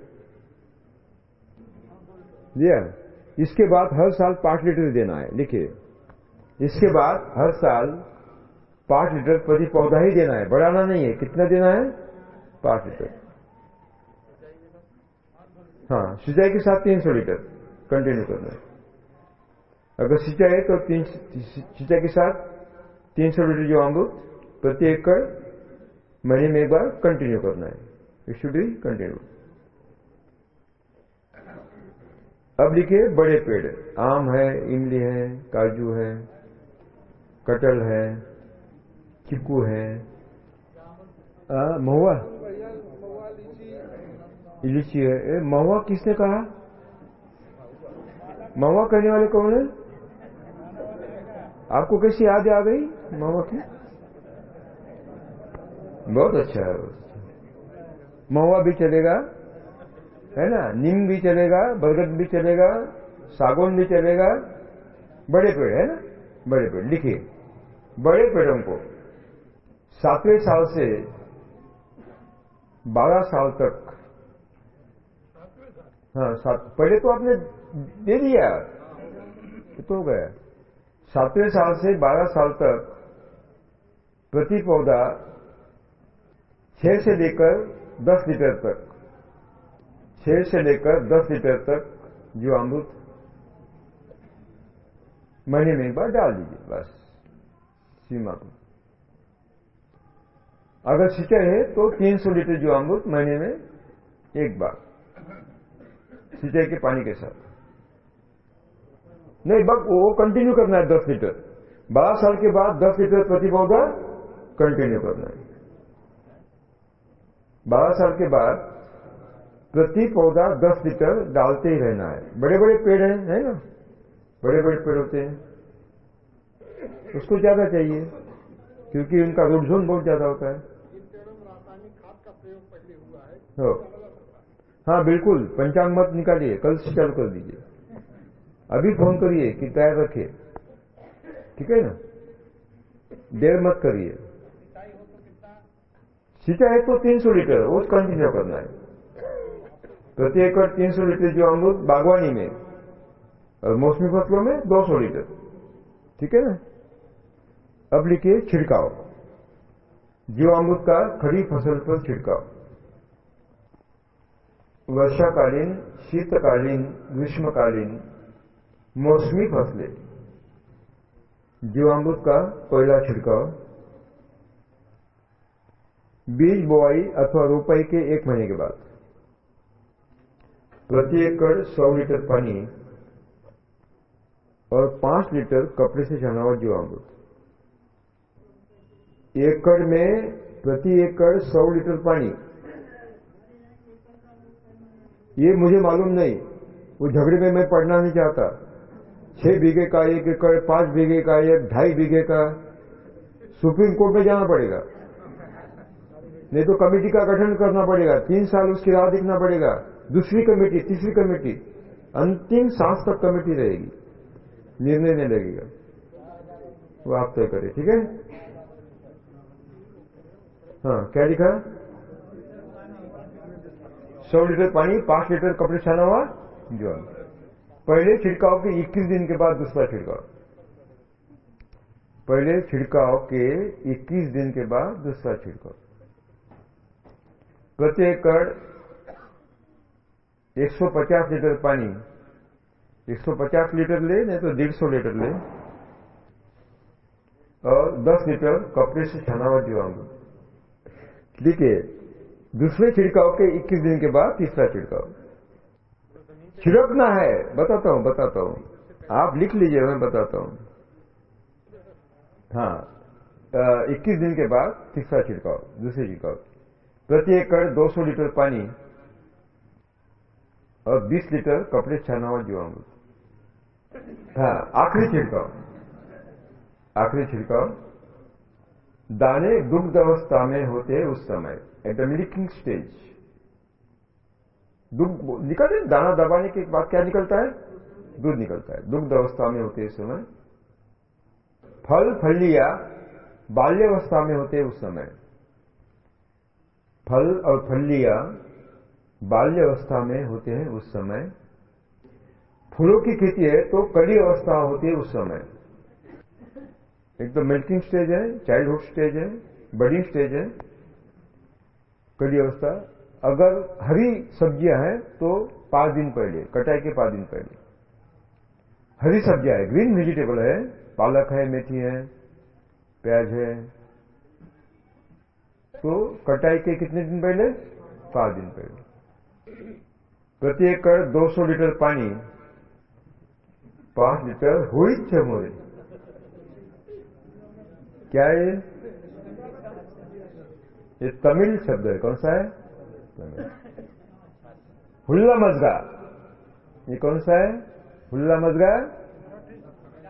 लिया? इसके बाद हर साल पाँच लीटर देना है, लिखिए। इसके बाद हर साल पाँच लीटर प्रति पौधा ही देना है। बढ़ाना नहीं है, कितना देना है? पाँच लीटर। हाँ सिंचाई के साथ तीन सौ लीटर कंटिन्यू करना है। अगर सिंचाई है तो तीन सिंचाई के साथ तीन सौ लीटर जो अमृत प्रति एकड़ महीने में एक बार कंटिन्यू करना है। इट शुड बी कंटिन्यू अब लिखिए, बड़े पेड़ आम है, इमली है, काजू है कटल है, चिक्कू है। महुआ? लीची महुआ किसने कहा? महुआ कहने वाले कौन है? आपको कैसी याद आ गई, महुआ की? बहुत अच्छा है। महुआ भी चलेगा, है ना? नीम भी चलेगा, बरगद भी चलेगा, सागौन भी चलेगा। बड़े पेड़, है ना? बड़े पेड़, लिखिए। बड़े पेड़ों को। सातवें साल से बारह साल तक हाँ सात, पहले तो आपने दे दिया। तो हो गया सातवें साल से बारह साल तक प्रति पौधा छह से लेकर दस लीटर तक, छह से लेकर दस लीटर तक जो अमृत महीने में एक बार डाल दीजिए, बस, सीमा को। अगर सिंचाई है तो 300 लीटर जो अमृत महीने में एक बार। सिंचाई के पानी के साथ। नहीं बस वो कंटिन्यू करना है 10 लीटर। बारह साल के बाद 10 लीटर प्रति पौधा कंटिन्यू करना है। बारह साल के बाद प्रति पौधा 10 लीटर डालते ही रहना है। बड़े बड़े पेड़ हैं है ना? बड़े बड़े पेड़ होते हैं। उसको ज़्यादा चाहिए क्योंकि उनका रुझान बहुत ज़्यादा होता है। जिन है, बिल्कुल, पंचांग मत निकालिए, कल से चालू कर दीजिए। अभी फ़ोन करिए कि तैयार रखिए। ठीक है ना? देर मत करिए। सिंचाई तो 300 लीटर वो कंटिन्यू करना है। प्रति एकड़ 300 लीटर जो अमृत बागवानी में और मौसमी फ़सलों में 200 लीटर। ठीक है ना? अब लिखिए छिड़काव। जीवामृत का खड़ी फ़सल पर छिड़काव। वर्षाकालीन, शीतकालीन, ग्रीष्मकालीन, मौसमी फ़सलें। जीवामृत का कोयला छिड़काव। बीज बोआई अथवा रोपाई के एक महीने के बाद। प्रति एकड़ सौ लीटर पानी और पाँच लीटर कपड़े से छाना हुआ जीवामृत। एकड़ में प्रति एकड़ सौ लीटर पानी। ये मुझे मालूम नहीं। वो झगड़े में मैं पढ़ना नहीं चाहता। छह बीघे का, एक एकड़, पाँच बीघे का एक ढाई बीघे का, सुप्रीम कोर्ट में जाना पड़ेगा। नहीं तो कमेटी का गठन करना पड़ेगा। तीन साल उसकी राह देखना पड़ेगा। दूसरी कमेटी, तीसरी कमेटी। अंतिम सांस तक कमेटी रहेगी। निर्णय नहीं लगेगा। वो आप तय करें, ठीक है? हाँ क्या लिखा? सौ लीटर पानी, पाँच लीटर कपड़े छाना हुआ, जो पहले छिड़काव के 21 दिन के बाद दूसरा छिड़काव। पहले छिड़काव के 21 दिन के बाद दूसरा छिड़काव। प्रति एकड़ 150 लीटर पानी 150 लीटर ले, नहीं तो 150 लीटर ले, और 10 लीटर कपड़े से छाना हुआ जीवामृत देखिए दूसरे छिड़काव के 21 दिन के बाद तीसरा छिड़काव। छिड़कना है, बताता हूँ बताता हूँ। आप लिख लीजिए, मैं बताता हूँ। हाँ इक्कीस दिन के बाद तीसरा छिड़काव, दूसरे छिड़काव। प्रति एकड़ 200 लीटर पानी और 20 लीटर कपड़े, छाना हुआ जीवामृत। हाँ आखिरी छिड़काव। आखिरी छिड़काव। दाने दुग्ध अवस्था में होते उस समय। एट द मिल्किंग स्टेज दूध निकलते दाना दबाने के बाद क्या निकलता है? दूध निकलता है। दुग्ध अवस्था में होते समय। फल, फलिया बाल्यावस्था में होते उस समय। फल और फलिया बाल्यावस्था में होते हैं उस समय। फूलों की खेती है तो कड़ी अवस्था होती है उस समय। एक तो मिल्किंग स्टेज है चाइल्डहुड स्टेज है बडिंग स्टेज है। कली अवस्था। अगर हरी सब्ज़ियाँ हैं तो पाँच दिन पहले, कटाई के पाँच दिन पहले। हरी सब्ज़ियाँ है ग्रीन वेजिटेबल है, पालक है, मेथी है, प्याज है। तो कटाई के कितने दिन पहले? पाँच दिन पहले। प्रति एकड़ 200 लीटर पानी, पाँच लीटर हुई मोरे। क्या है ये तमिल शब्द है, कौन सा है? हुल्ला मजगा ये कौन सा है? हुल्ला मजगा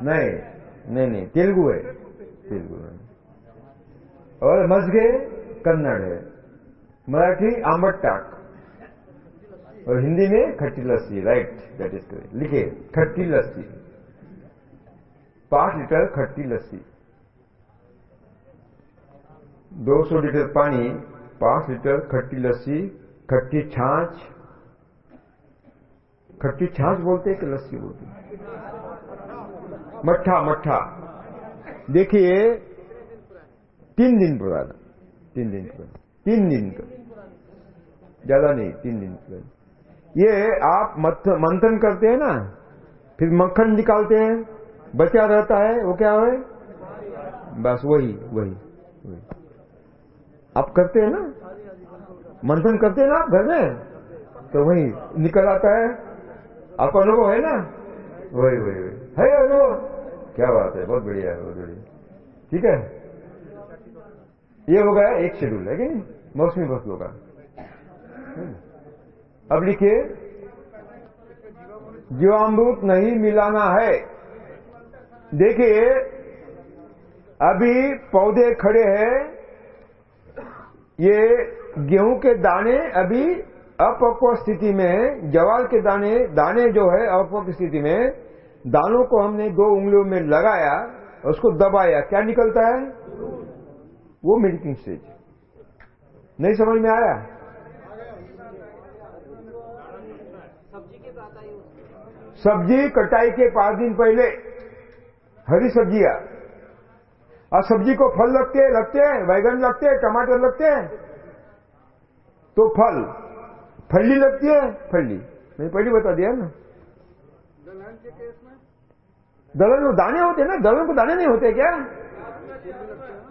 नहीं नहीं नहीं, तेलुगु है। तेलुगु में और मजगे कन्नड़ है। मराठी टाक और हिंदी में खट्टी lassi right that is correct लिखिए खट्टी लस्सी पाँच लीटर खट्टी लस्सी 200 लीटर पानी, पाँच लीटर खट्टी लस्सी, खट्टी छाछ। खट्टी छाछ बोलते हैं कि लस्सी बोलते हैं? मट्ठा मट्ठा। देखिए, तीन दिन पुराना, तीन दिन पुराना, तीन दिन का। ज़्यादा नहीं, तीन दिन पुराना। ये आप मंथन करते हैं ना, फिर मक्खन निकालते हैं, बचा रहता है, वो क्या है? बस वही वही। करते हैं ना? मंथन करते हैं ना आप घर में? तो वही निकल आता है। आपको अनुभव है ना? वही वही वही। है अनुभव? क्या बात है, बहुत बढ़िया है, बहुत बढ़िया। ठीक है? ये हो गया एक शेड्यूल है कि नहीं? मौसमी फ़सलों का। अब लिखिए। जीवामृत नहीं मिलाना है। देखिए, अभी पौधे खड़े हैं। ये गेहूँ के दाने अभी अपक्व स्थिति में, जवाल के दाने दाने जो है अपक्व स्थिति में, दानों को हमने दो उंगलियों में लगाया, उसको दबाया, क्या निकलता है? वो मिल्किंग स्टेज नहीं समझ में आया? सब्ज़ी कटाई के पाँच दिन पहले, हरी सब्ज़ियाँ। और सब्ज़ी को फल लगते हैं लगते हैं, बैगन लगते हैं, टमाटर लगते हैं तो फल फल्ली लगती है फल्ली मैंने पहले बता दिया ना। दलहन के केस में? दलहन दाने होते हैं ना, दलहन को दाने नहीं होते क्या?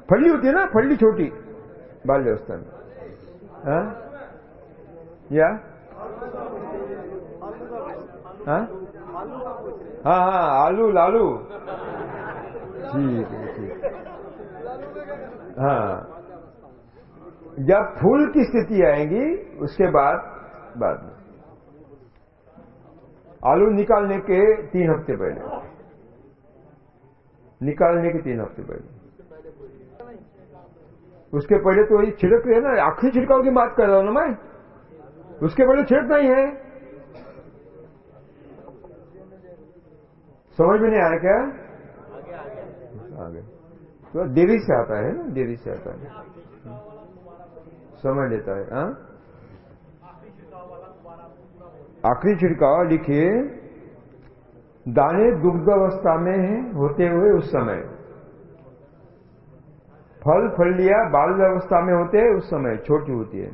फल्ली होती है ना फल्ली छोटी बाल व्यवस्था में। हाँ? या? हाँ? हाँ हाँ आलू, लालू। ठीक है। हाँ। जब फूल की स्थिति आएगी, उसके बाद बाद में। आलू निकालने के तीन हफ़्ते पहले। निकालने के तीन हफ़्ते पहले। उसके पहले तो ये छिड़क रहे ना आखिरी छिड़काव की बात कर रहा हूँ ना मैं? उसके पहले छिड़कना ही है। समझ में नहीं आया क्या? आगे। तो देरी से आता है ना देरी से आता है। समय लेता है हाँ? आखिरी छिड़काव लिखिए दाने दुग्ध अवस्था में होते हुए उस समय। फल, फलिया बाल अवस्था में होते हैं, उस समय, छोटी होती है।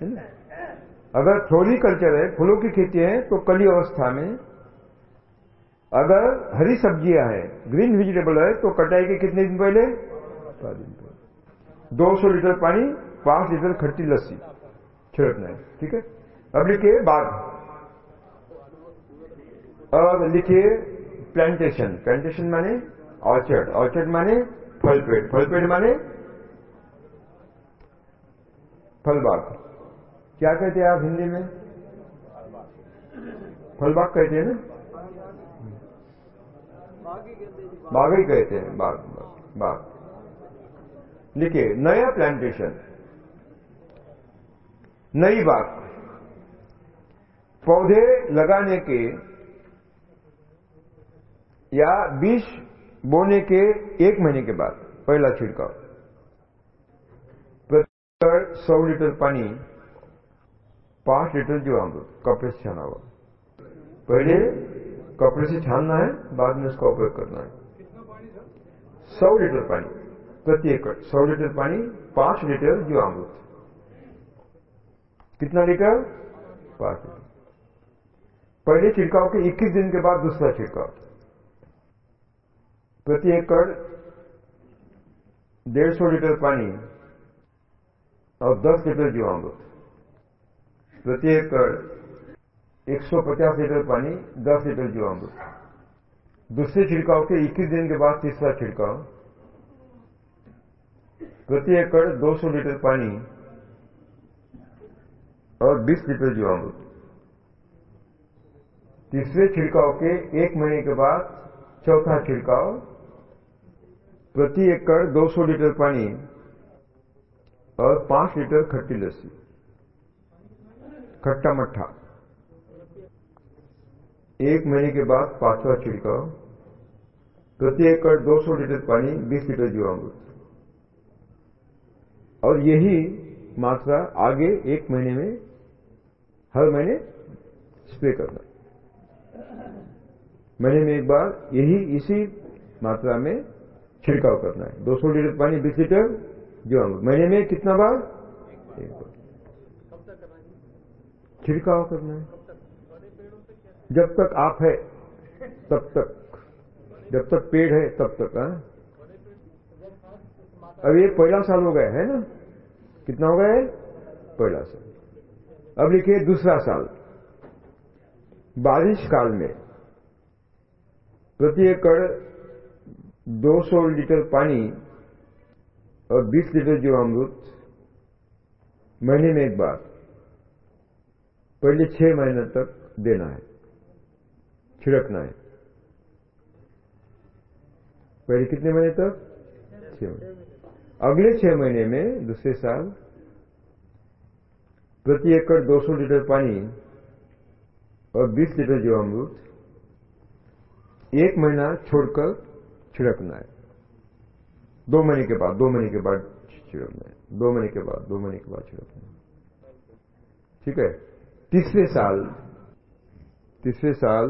है ना? अगर फ्लोरिकल्चर है, फूलों की खेती है तो कली अवस्था में अगर हरी सब्ज़ियाँ हैं ग्रीन वेजिटेबल है तो कटाई के कितने दिन पहले? पाँच दिन पहले। दो सौ लीटर पानी पाँच लीटर खट्टी लस्सी। छिड़कना है ठीक है? अब लिखिए बाग अब लिखिए प्लांटेशन प्लांटेशन माने ऑर्चर्ड ऑर्चर्ड माने फल पेड़। फल पेड़ माने फल बाग। क्या कहते हैं आप हिंदी में? फल बाग कहते हैं ना? कहते हैं कहते हैं, बाग बाग लिखिए नया प्लांटेशन नई बाग। पौधे लगाने के या बीज बोने के एक महीने के बाद, पहला छिड़काव। प्रति सौ लीटर पानी, पाँच लीटर जो अमृत कपड़े छाना हुआ पहले कपड़े से छानना है बाद में उसका उपयोग करना है। सौ लीटर पानी प्रति एकड़ सौ लीटर पानी पाँच लीटर जो अमृत कितना लीटर? पाँच लीटर। पहले छिड़काव के 21 दिन के बाद दूसरा छिड़काव। प्रति एकड़ डेढ़ सौ लीटर पानी और 10 लीटर जीवामृत। प्रति एकड़ 150 लीटर पानी 10 लीटर जीवामृत। दूसरे छिड़काव के 21 दिन के बाद तीसरा छिड़काव। प्रति एकड़ 200 लीटर पानी और 20 लीटर जीवामृत। तीसरे छिड़काव के एक महीने के बाद चौथा छिड़काव। प्रति एकड़ 200 लीटर पानी और 5 लीटर खट्टी लस्सी। खट्टा मट्ठा। एक महीने के बाद पांचवा छिड़काव प्रति एकड़ 200 लीटर पानी 20 लीटर जीवामृत। और यही मात्रा आगे एक महीने में हर महीने स्प्रे करना। महीने में एक बार यही इसी मात्रा में छिड़काव करना है। 200 लीटर पानी 20 लीटर जीवामृत। महीने में कितना बार? एक बार। छिड़काव करना है। जब तक आप है, तब तक। जब तक पेड़ है, तब तक हाँ। अब ये पहला साल हो गया है ना? कितना हो गया है? पहला साल। अब लिखिए दूसरा साल। बारिश काल में प्रति एकड़ 200 लीटर पानी और 20 लीटर जीवामृत महीने में एक बार, पहले छह महीने तक देना है। छिड़कना है पहले कितने महीने तक? छह महीने। अगले छह महीने में, दूसरे साल, प्रति एकड़ 200 लीटर पानी और 20 लीटर जो जीवामृत एक महीना छोड़कर छिड़कना है दो महीने के बाद, दो महीने के बाद छिड़कना है दो महीने के बाद, दो महीने के बाद छिड़कना है ठीक है? तीसरे साल तीसरे साल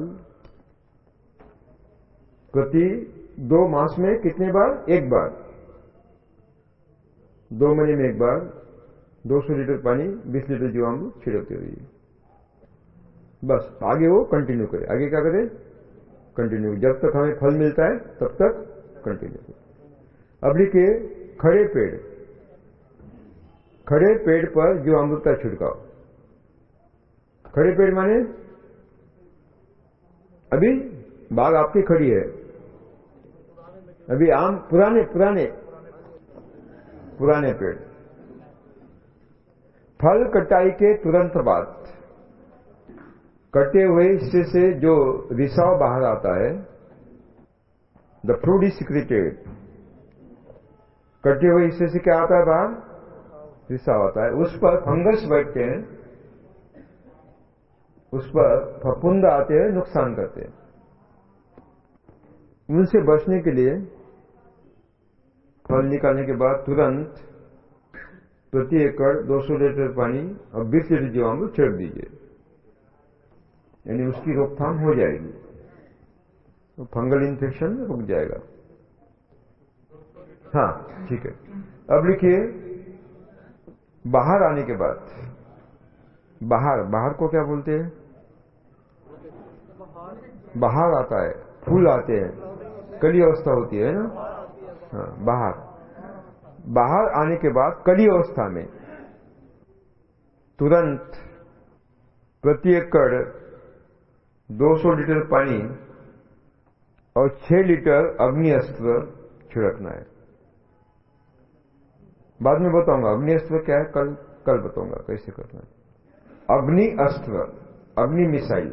प्रति दो मास में कितने बार? एक बार। दो महीने में एक बार 200 लीटर पानी 20 लीटर जीवामृत छिड़कते रहिए बस, आगे वो कंटिन्यू करे। आगे क्या करे? कंटिन्यू जब तक हमें फल मिलता है, तब तक कंटिन्यू करे। अब लिखिए खड़े पेड़ खड़े पेड़ पर जीवामृत का छिड़काव। खड़े पेड़ माने? अभी बाग आपकी खड़ी है। अभी आम, पुराने पुराने पुराने पेड़। फल कटाई के तुरंत बाद, कटे हुए हिस्से से जो रिसाव बाहर आता है द फ्रूट इज़ सिक्रेटेड कटे हुए हिस्से से क्या आता है बाहर? रिसाव आता है। उस पर फंगस बैठते हैं, उस पर फपुंद आते हैं, नुकसान करते हैं। उनसे बचने के लिए फल निकालने के बाद तुरंत प्रति एकड़ 200 लीटर पानी और 20 लीटर जीवामृत छेड़ दीजिए। यानी उसकी रोकथाम हो जाएगी। तो फंगल इन्फेक्शन रुक जाएगा। हाँ ठीक है। अब लिखिए, बाहर आने के बाद। बाहर बाहर को क्या बोलते हैं? बाहर आता है, फूल आते हैं। कली अवस्था होती है ना? हाँ बाहर। बाहर आने के बाद कली अवस्था में। तुरंत प्रति एकड़ 200 लीटर पानी और 6 लीटर अग्नि अस्त्र छिड़कना है। बाद में बताऊँगा अग्नि अस्त्र क्या है? कल कल बताऊँगा कैसे करना है। अग्नि अस्त्र अग्नि मिसाइल।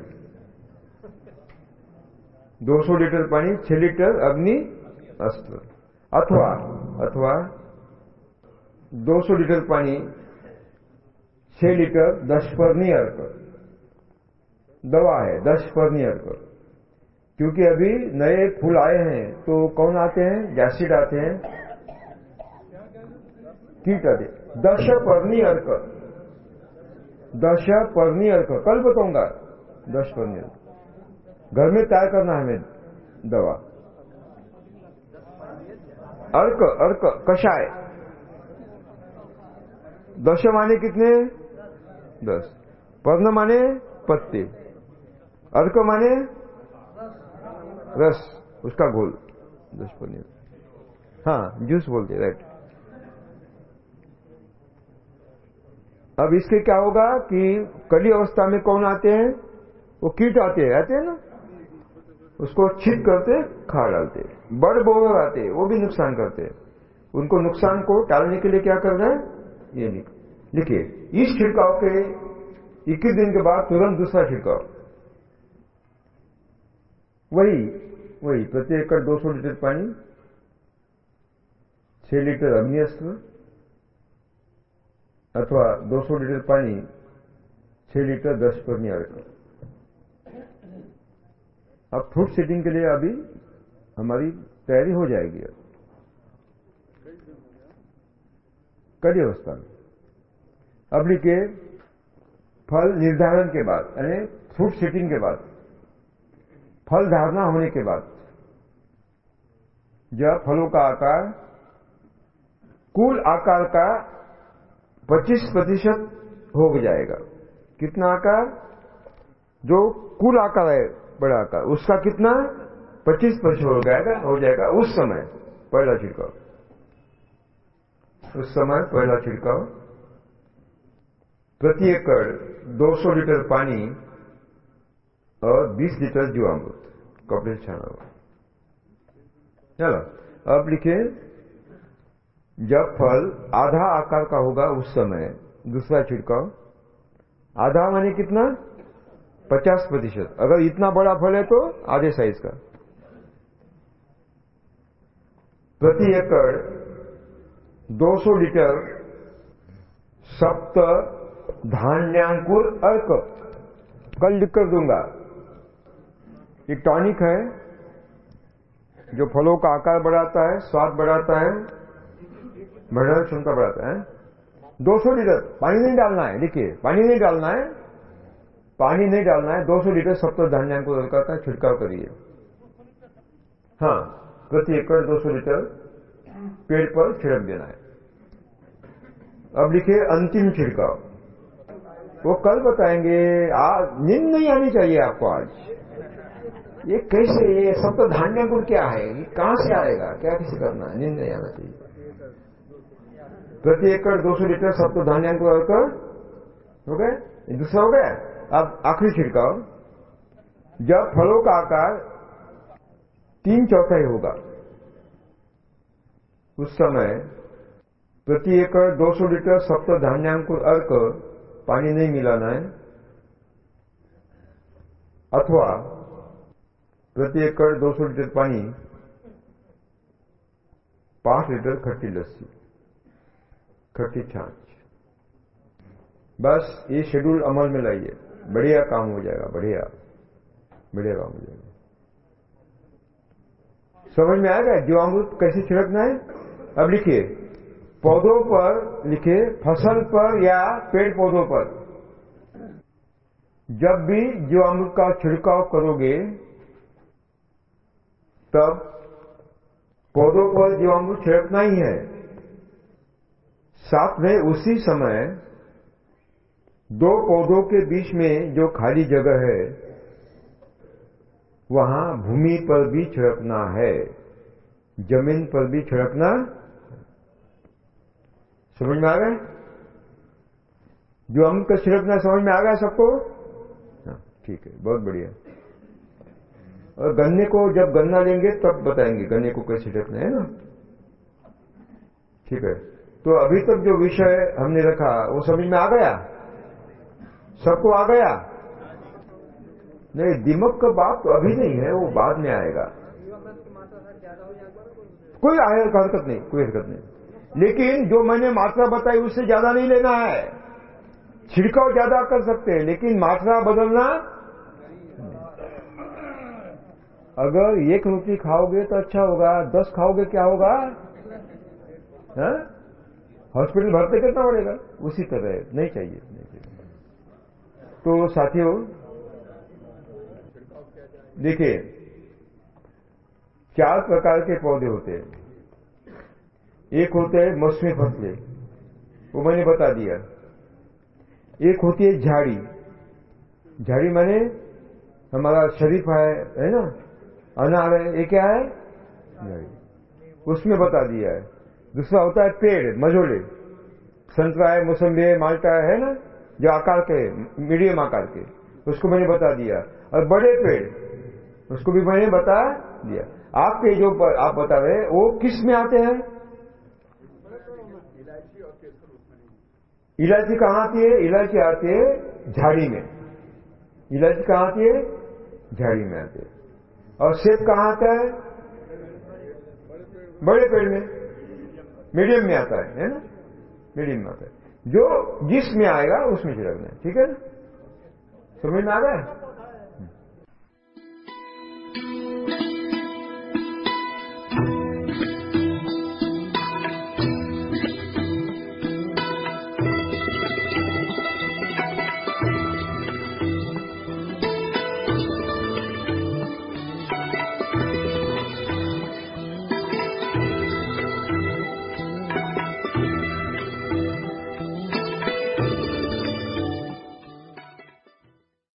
200 लीटर पानी 6 लीटर अग्नि अस्त्र अथवा अथवा 200 लीटर पानी 6 लीटर दश परनी अर्क दवा है दश परनी अर्क क्योंकि अभी नए फूल आए हैं तो कौन आते हैं? गैसिड आते हैं। कीट आते दश परनी अर्क दश परनी अर्क कल बताऊँगा। दश परनी अर्क घर में तैयार करना है हमें दवा। अर्क अर्क, कषाय। दश माने कितने? दस। पर्ण माने पत्ते। अर्क माने? रस। उसका घोल। दस पनीर हाँ जूस बोलते राइट अब इसके क्या होगा कि कली अवस्था में कौन आते हैं? वो कीट आते हैं आते हैं ना? उसको छिप करते, खा डालते। बड़ बोर आते, वो भी नुकसान करते। उनको नुकसान को टालने के लिए क्या कर रहे हैं? ये नहीं। लिखिए इस छिड़काव के इक्कीस दिन के बाद तुरंत दूसरा छिड़काव। वही वही प्रति एकड़ 200 लीटर पानी 6 लीटर अग्निअस्त्र अथवा 200 लीटर पानी 6 लीटर 10 पर अर्क अब फ्रूट सीटिंग के लिए अभी हमारी तैयारी हो जाएगी। अब कड़ी अवस्था में। अब लिखिए, फल निर्धारण के बाद, यानी फ्रूट सीटिंग के बाद, फल धारणा होने के बाद, जब फलों का आकार, कुल आकार का 25 प्रतिशत हो जाएगा। कितना आकार? जो कुल आकार है बड़ा आकार उसका कितना? 25 प्रतिशत हो जाएगा हो जाएगा उस समय पहला छिड़काव। उस समय पहला छिड़काव। प्रति एकड़ 200 लीटर पानी और 20 लीटर जीवामृत कपड़े छाना हुआ चलो, अब लिखे, जब फल आधा आकार का होगा उस समय, दूसरा छिड़काव। आधा माने कितना? 50 प्रतिशत। अगर इतना बड़ा फल है तो आधे साइज़ का। प्रति एकड़ 200 लीटर सप्त धान्यांकुर अर्क। कल लिख कर दूँगा। ये टॉनिक है, जो फलों का आकार बढ़ाता है, स्वाद बढ़ाता है बढ़ाने क्षमता बढ़ाता है। 200 लीटर, पानी नहीं डालना है। देखिए, पानी नहीं डालना है पानी नहीं डालना है 200 लीटर सप्त धान्यांकुर अर्क का छिड़काव करिए। हाँ प्रति एकड़ 200 लीटर पेड़ पर छिड़क देना है। अब लिखिए अंतिम छिड़काव। वो कल बताएँगे आज नींद नहीं आनी चाहिए आपको आज। ये कैसे, ये सब तो धान्य गुण क्या है? ये कहाँ से आएगा? क्या कैसे करना है? नींद नहीं आना चाहिए। प्रति एकड़ 200 लीटर सब तो धान्य गुण कर हो गए? दूसरा हो गया? अब आखिरी छिड़काव। जब फलों का आकार तीन चौथाई होगा, उस समय प्रति एकड़ 200 लीटर सप्त धान्यांकुर अर्क पानी नहीं मिलाना है, अथवा प्रति एकड़ 200 लीटर पानी पाँच लीटर खट्टी लस्सी, खट्टी छाछ। बस ये शेड्यूल अमल में लाइए। बढ़िया काम हो जाएगा, बढ़िया। बढ़िया काम हो जाएगा। समझ में आ गया? जीवामृत कैसे छिड़कना है? अब लिखिए। पौधों पर लिखे फ़सल पर या पेड़ पौधों पर। जब भी जीवामृत का छिड़काव करोगे, तब पौधों पर जीवामृत छिड़कना ही है। साथ में उसी समय दो पौधों के बीच में जो खाली जगह है, वहाँ भूमि पर भी छिड़कना है, ज़मीन पर भी छिड़कना समझ में आ गए? जो हम का छिड़कना समझ में आ गया सबको? ठीक है, बहुत बढ़िया। और गन्ने को जब गन्ना लेंगे, तब बताएँगे गन्ने को कैसे छिड़कना है ना? ठीक है। तो अभी तक जो विषय हमने रखा, वो समझ में आ गया? सबको आ गया? नहीं दिमक का बात तो अभी नहीं है, वो बाद में आएगा। कोई हरकत नहीं, कोई हरकत नहीं। लेकिन जो मैंने मात्रा बताई, उससे ज़्यादा नहीं लेना है। छिड़काव ज़्यादा कर सकते हैं, लेकिन मात्रा बदलना अगर एक रोटी खाओगे तो अच्छा होगा, दस खाओगे क्या होगा? हॉस्पिटल भरते कितना पड़ेगा। उसी तरह, नहीं चाहिए। तो साथियों, देखिए, चार प्रकार के पौधे होते हैं। एक होते हैं मौसमी फ़सलें, वो मैंने बता दिया। एक होती है झाड़ी। झाड़ी माने हमारा शरीफ है है ना? अनार है, ये क्या है? झाड़ी। उसमें बता दिया है। दूसरा होता है पेड़, मझोले। संतरा है मौसम्बी है, माल्टा है ना? जो आकार के, मीडियम आकार के, उसको मैंने बता दिया। और बड़े पेड़, उसको भी मैंने बता दिया। आपके जो आप बता रहे वो किसमें आते हैं? इलायची कहाँ आती है? इलायची आती है झाड़ी में। इलायची कहाँ आती है? झाड़ी में आती है। और सेब कहाँ आता है? बड़े पेड़ में। मीडियम में आता है है ना? मीडियम में आता है। जो जिसमें आएगा उसमें छिड़कना ठीक है? समझ में आ गया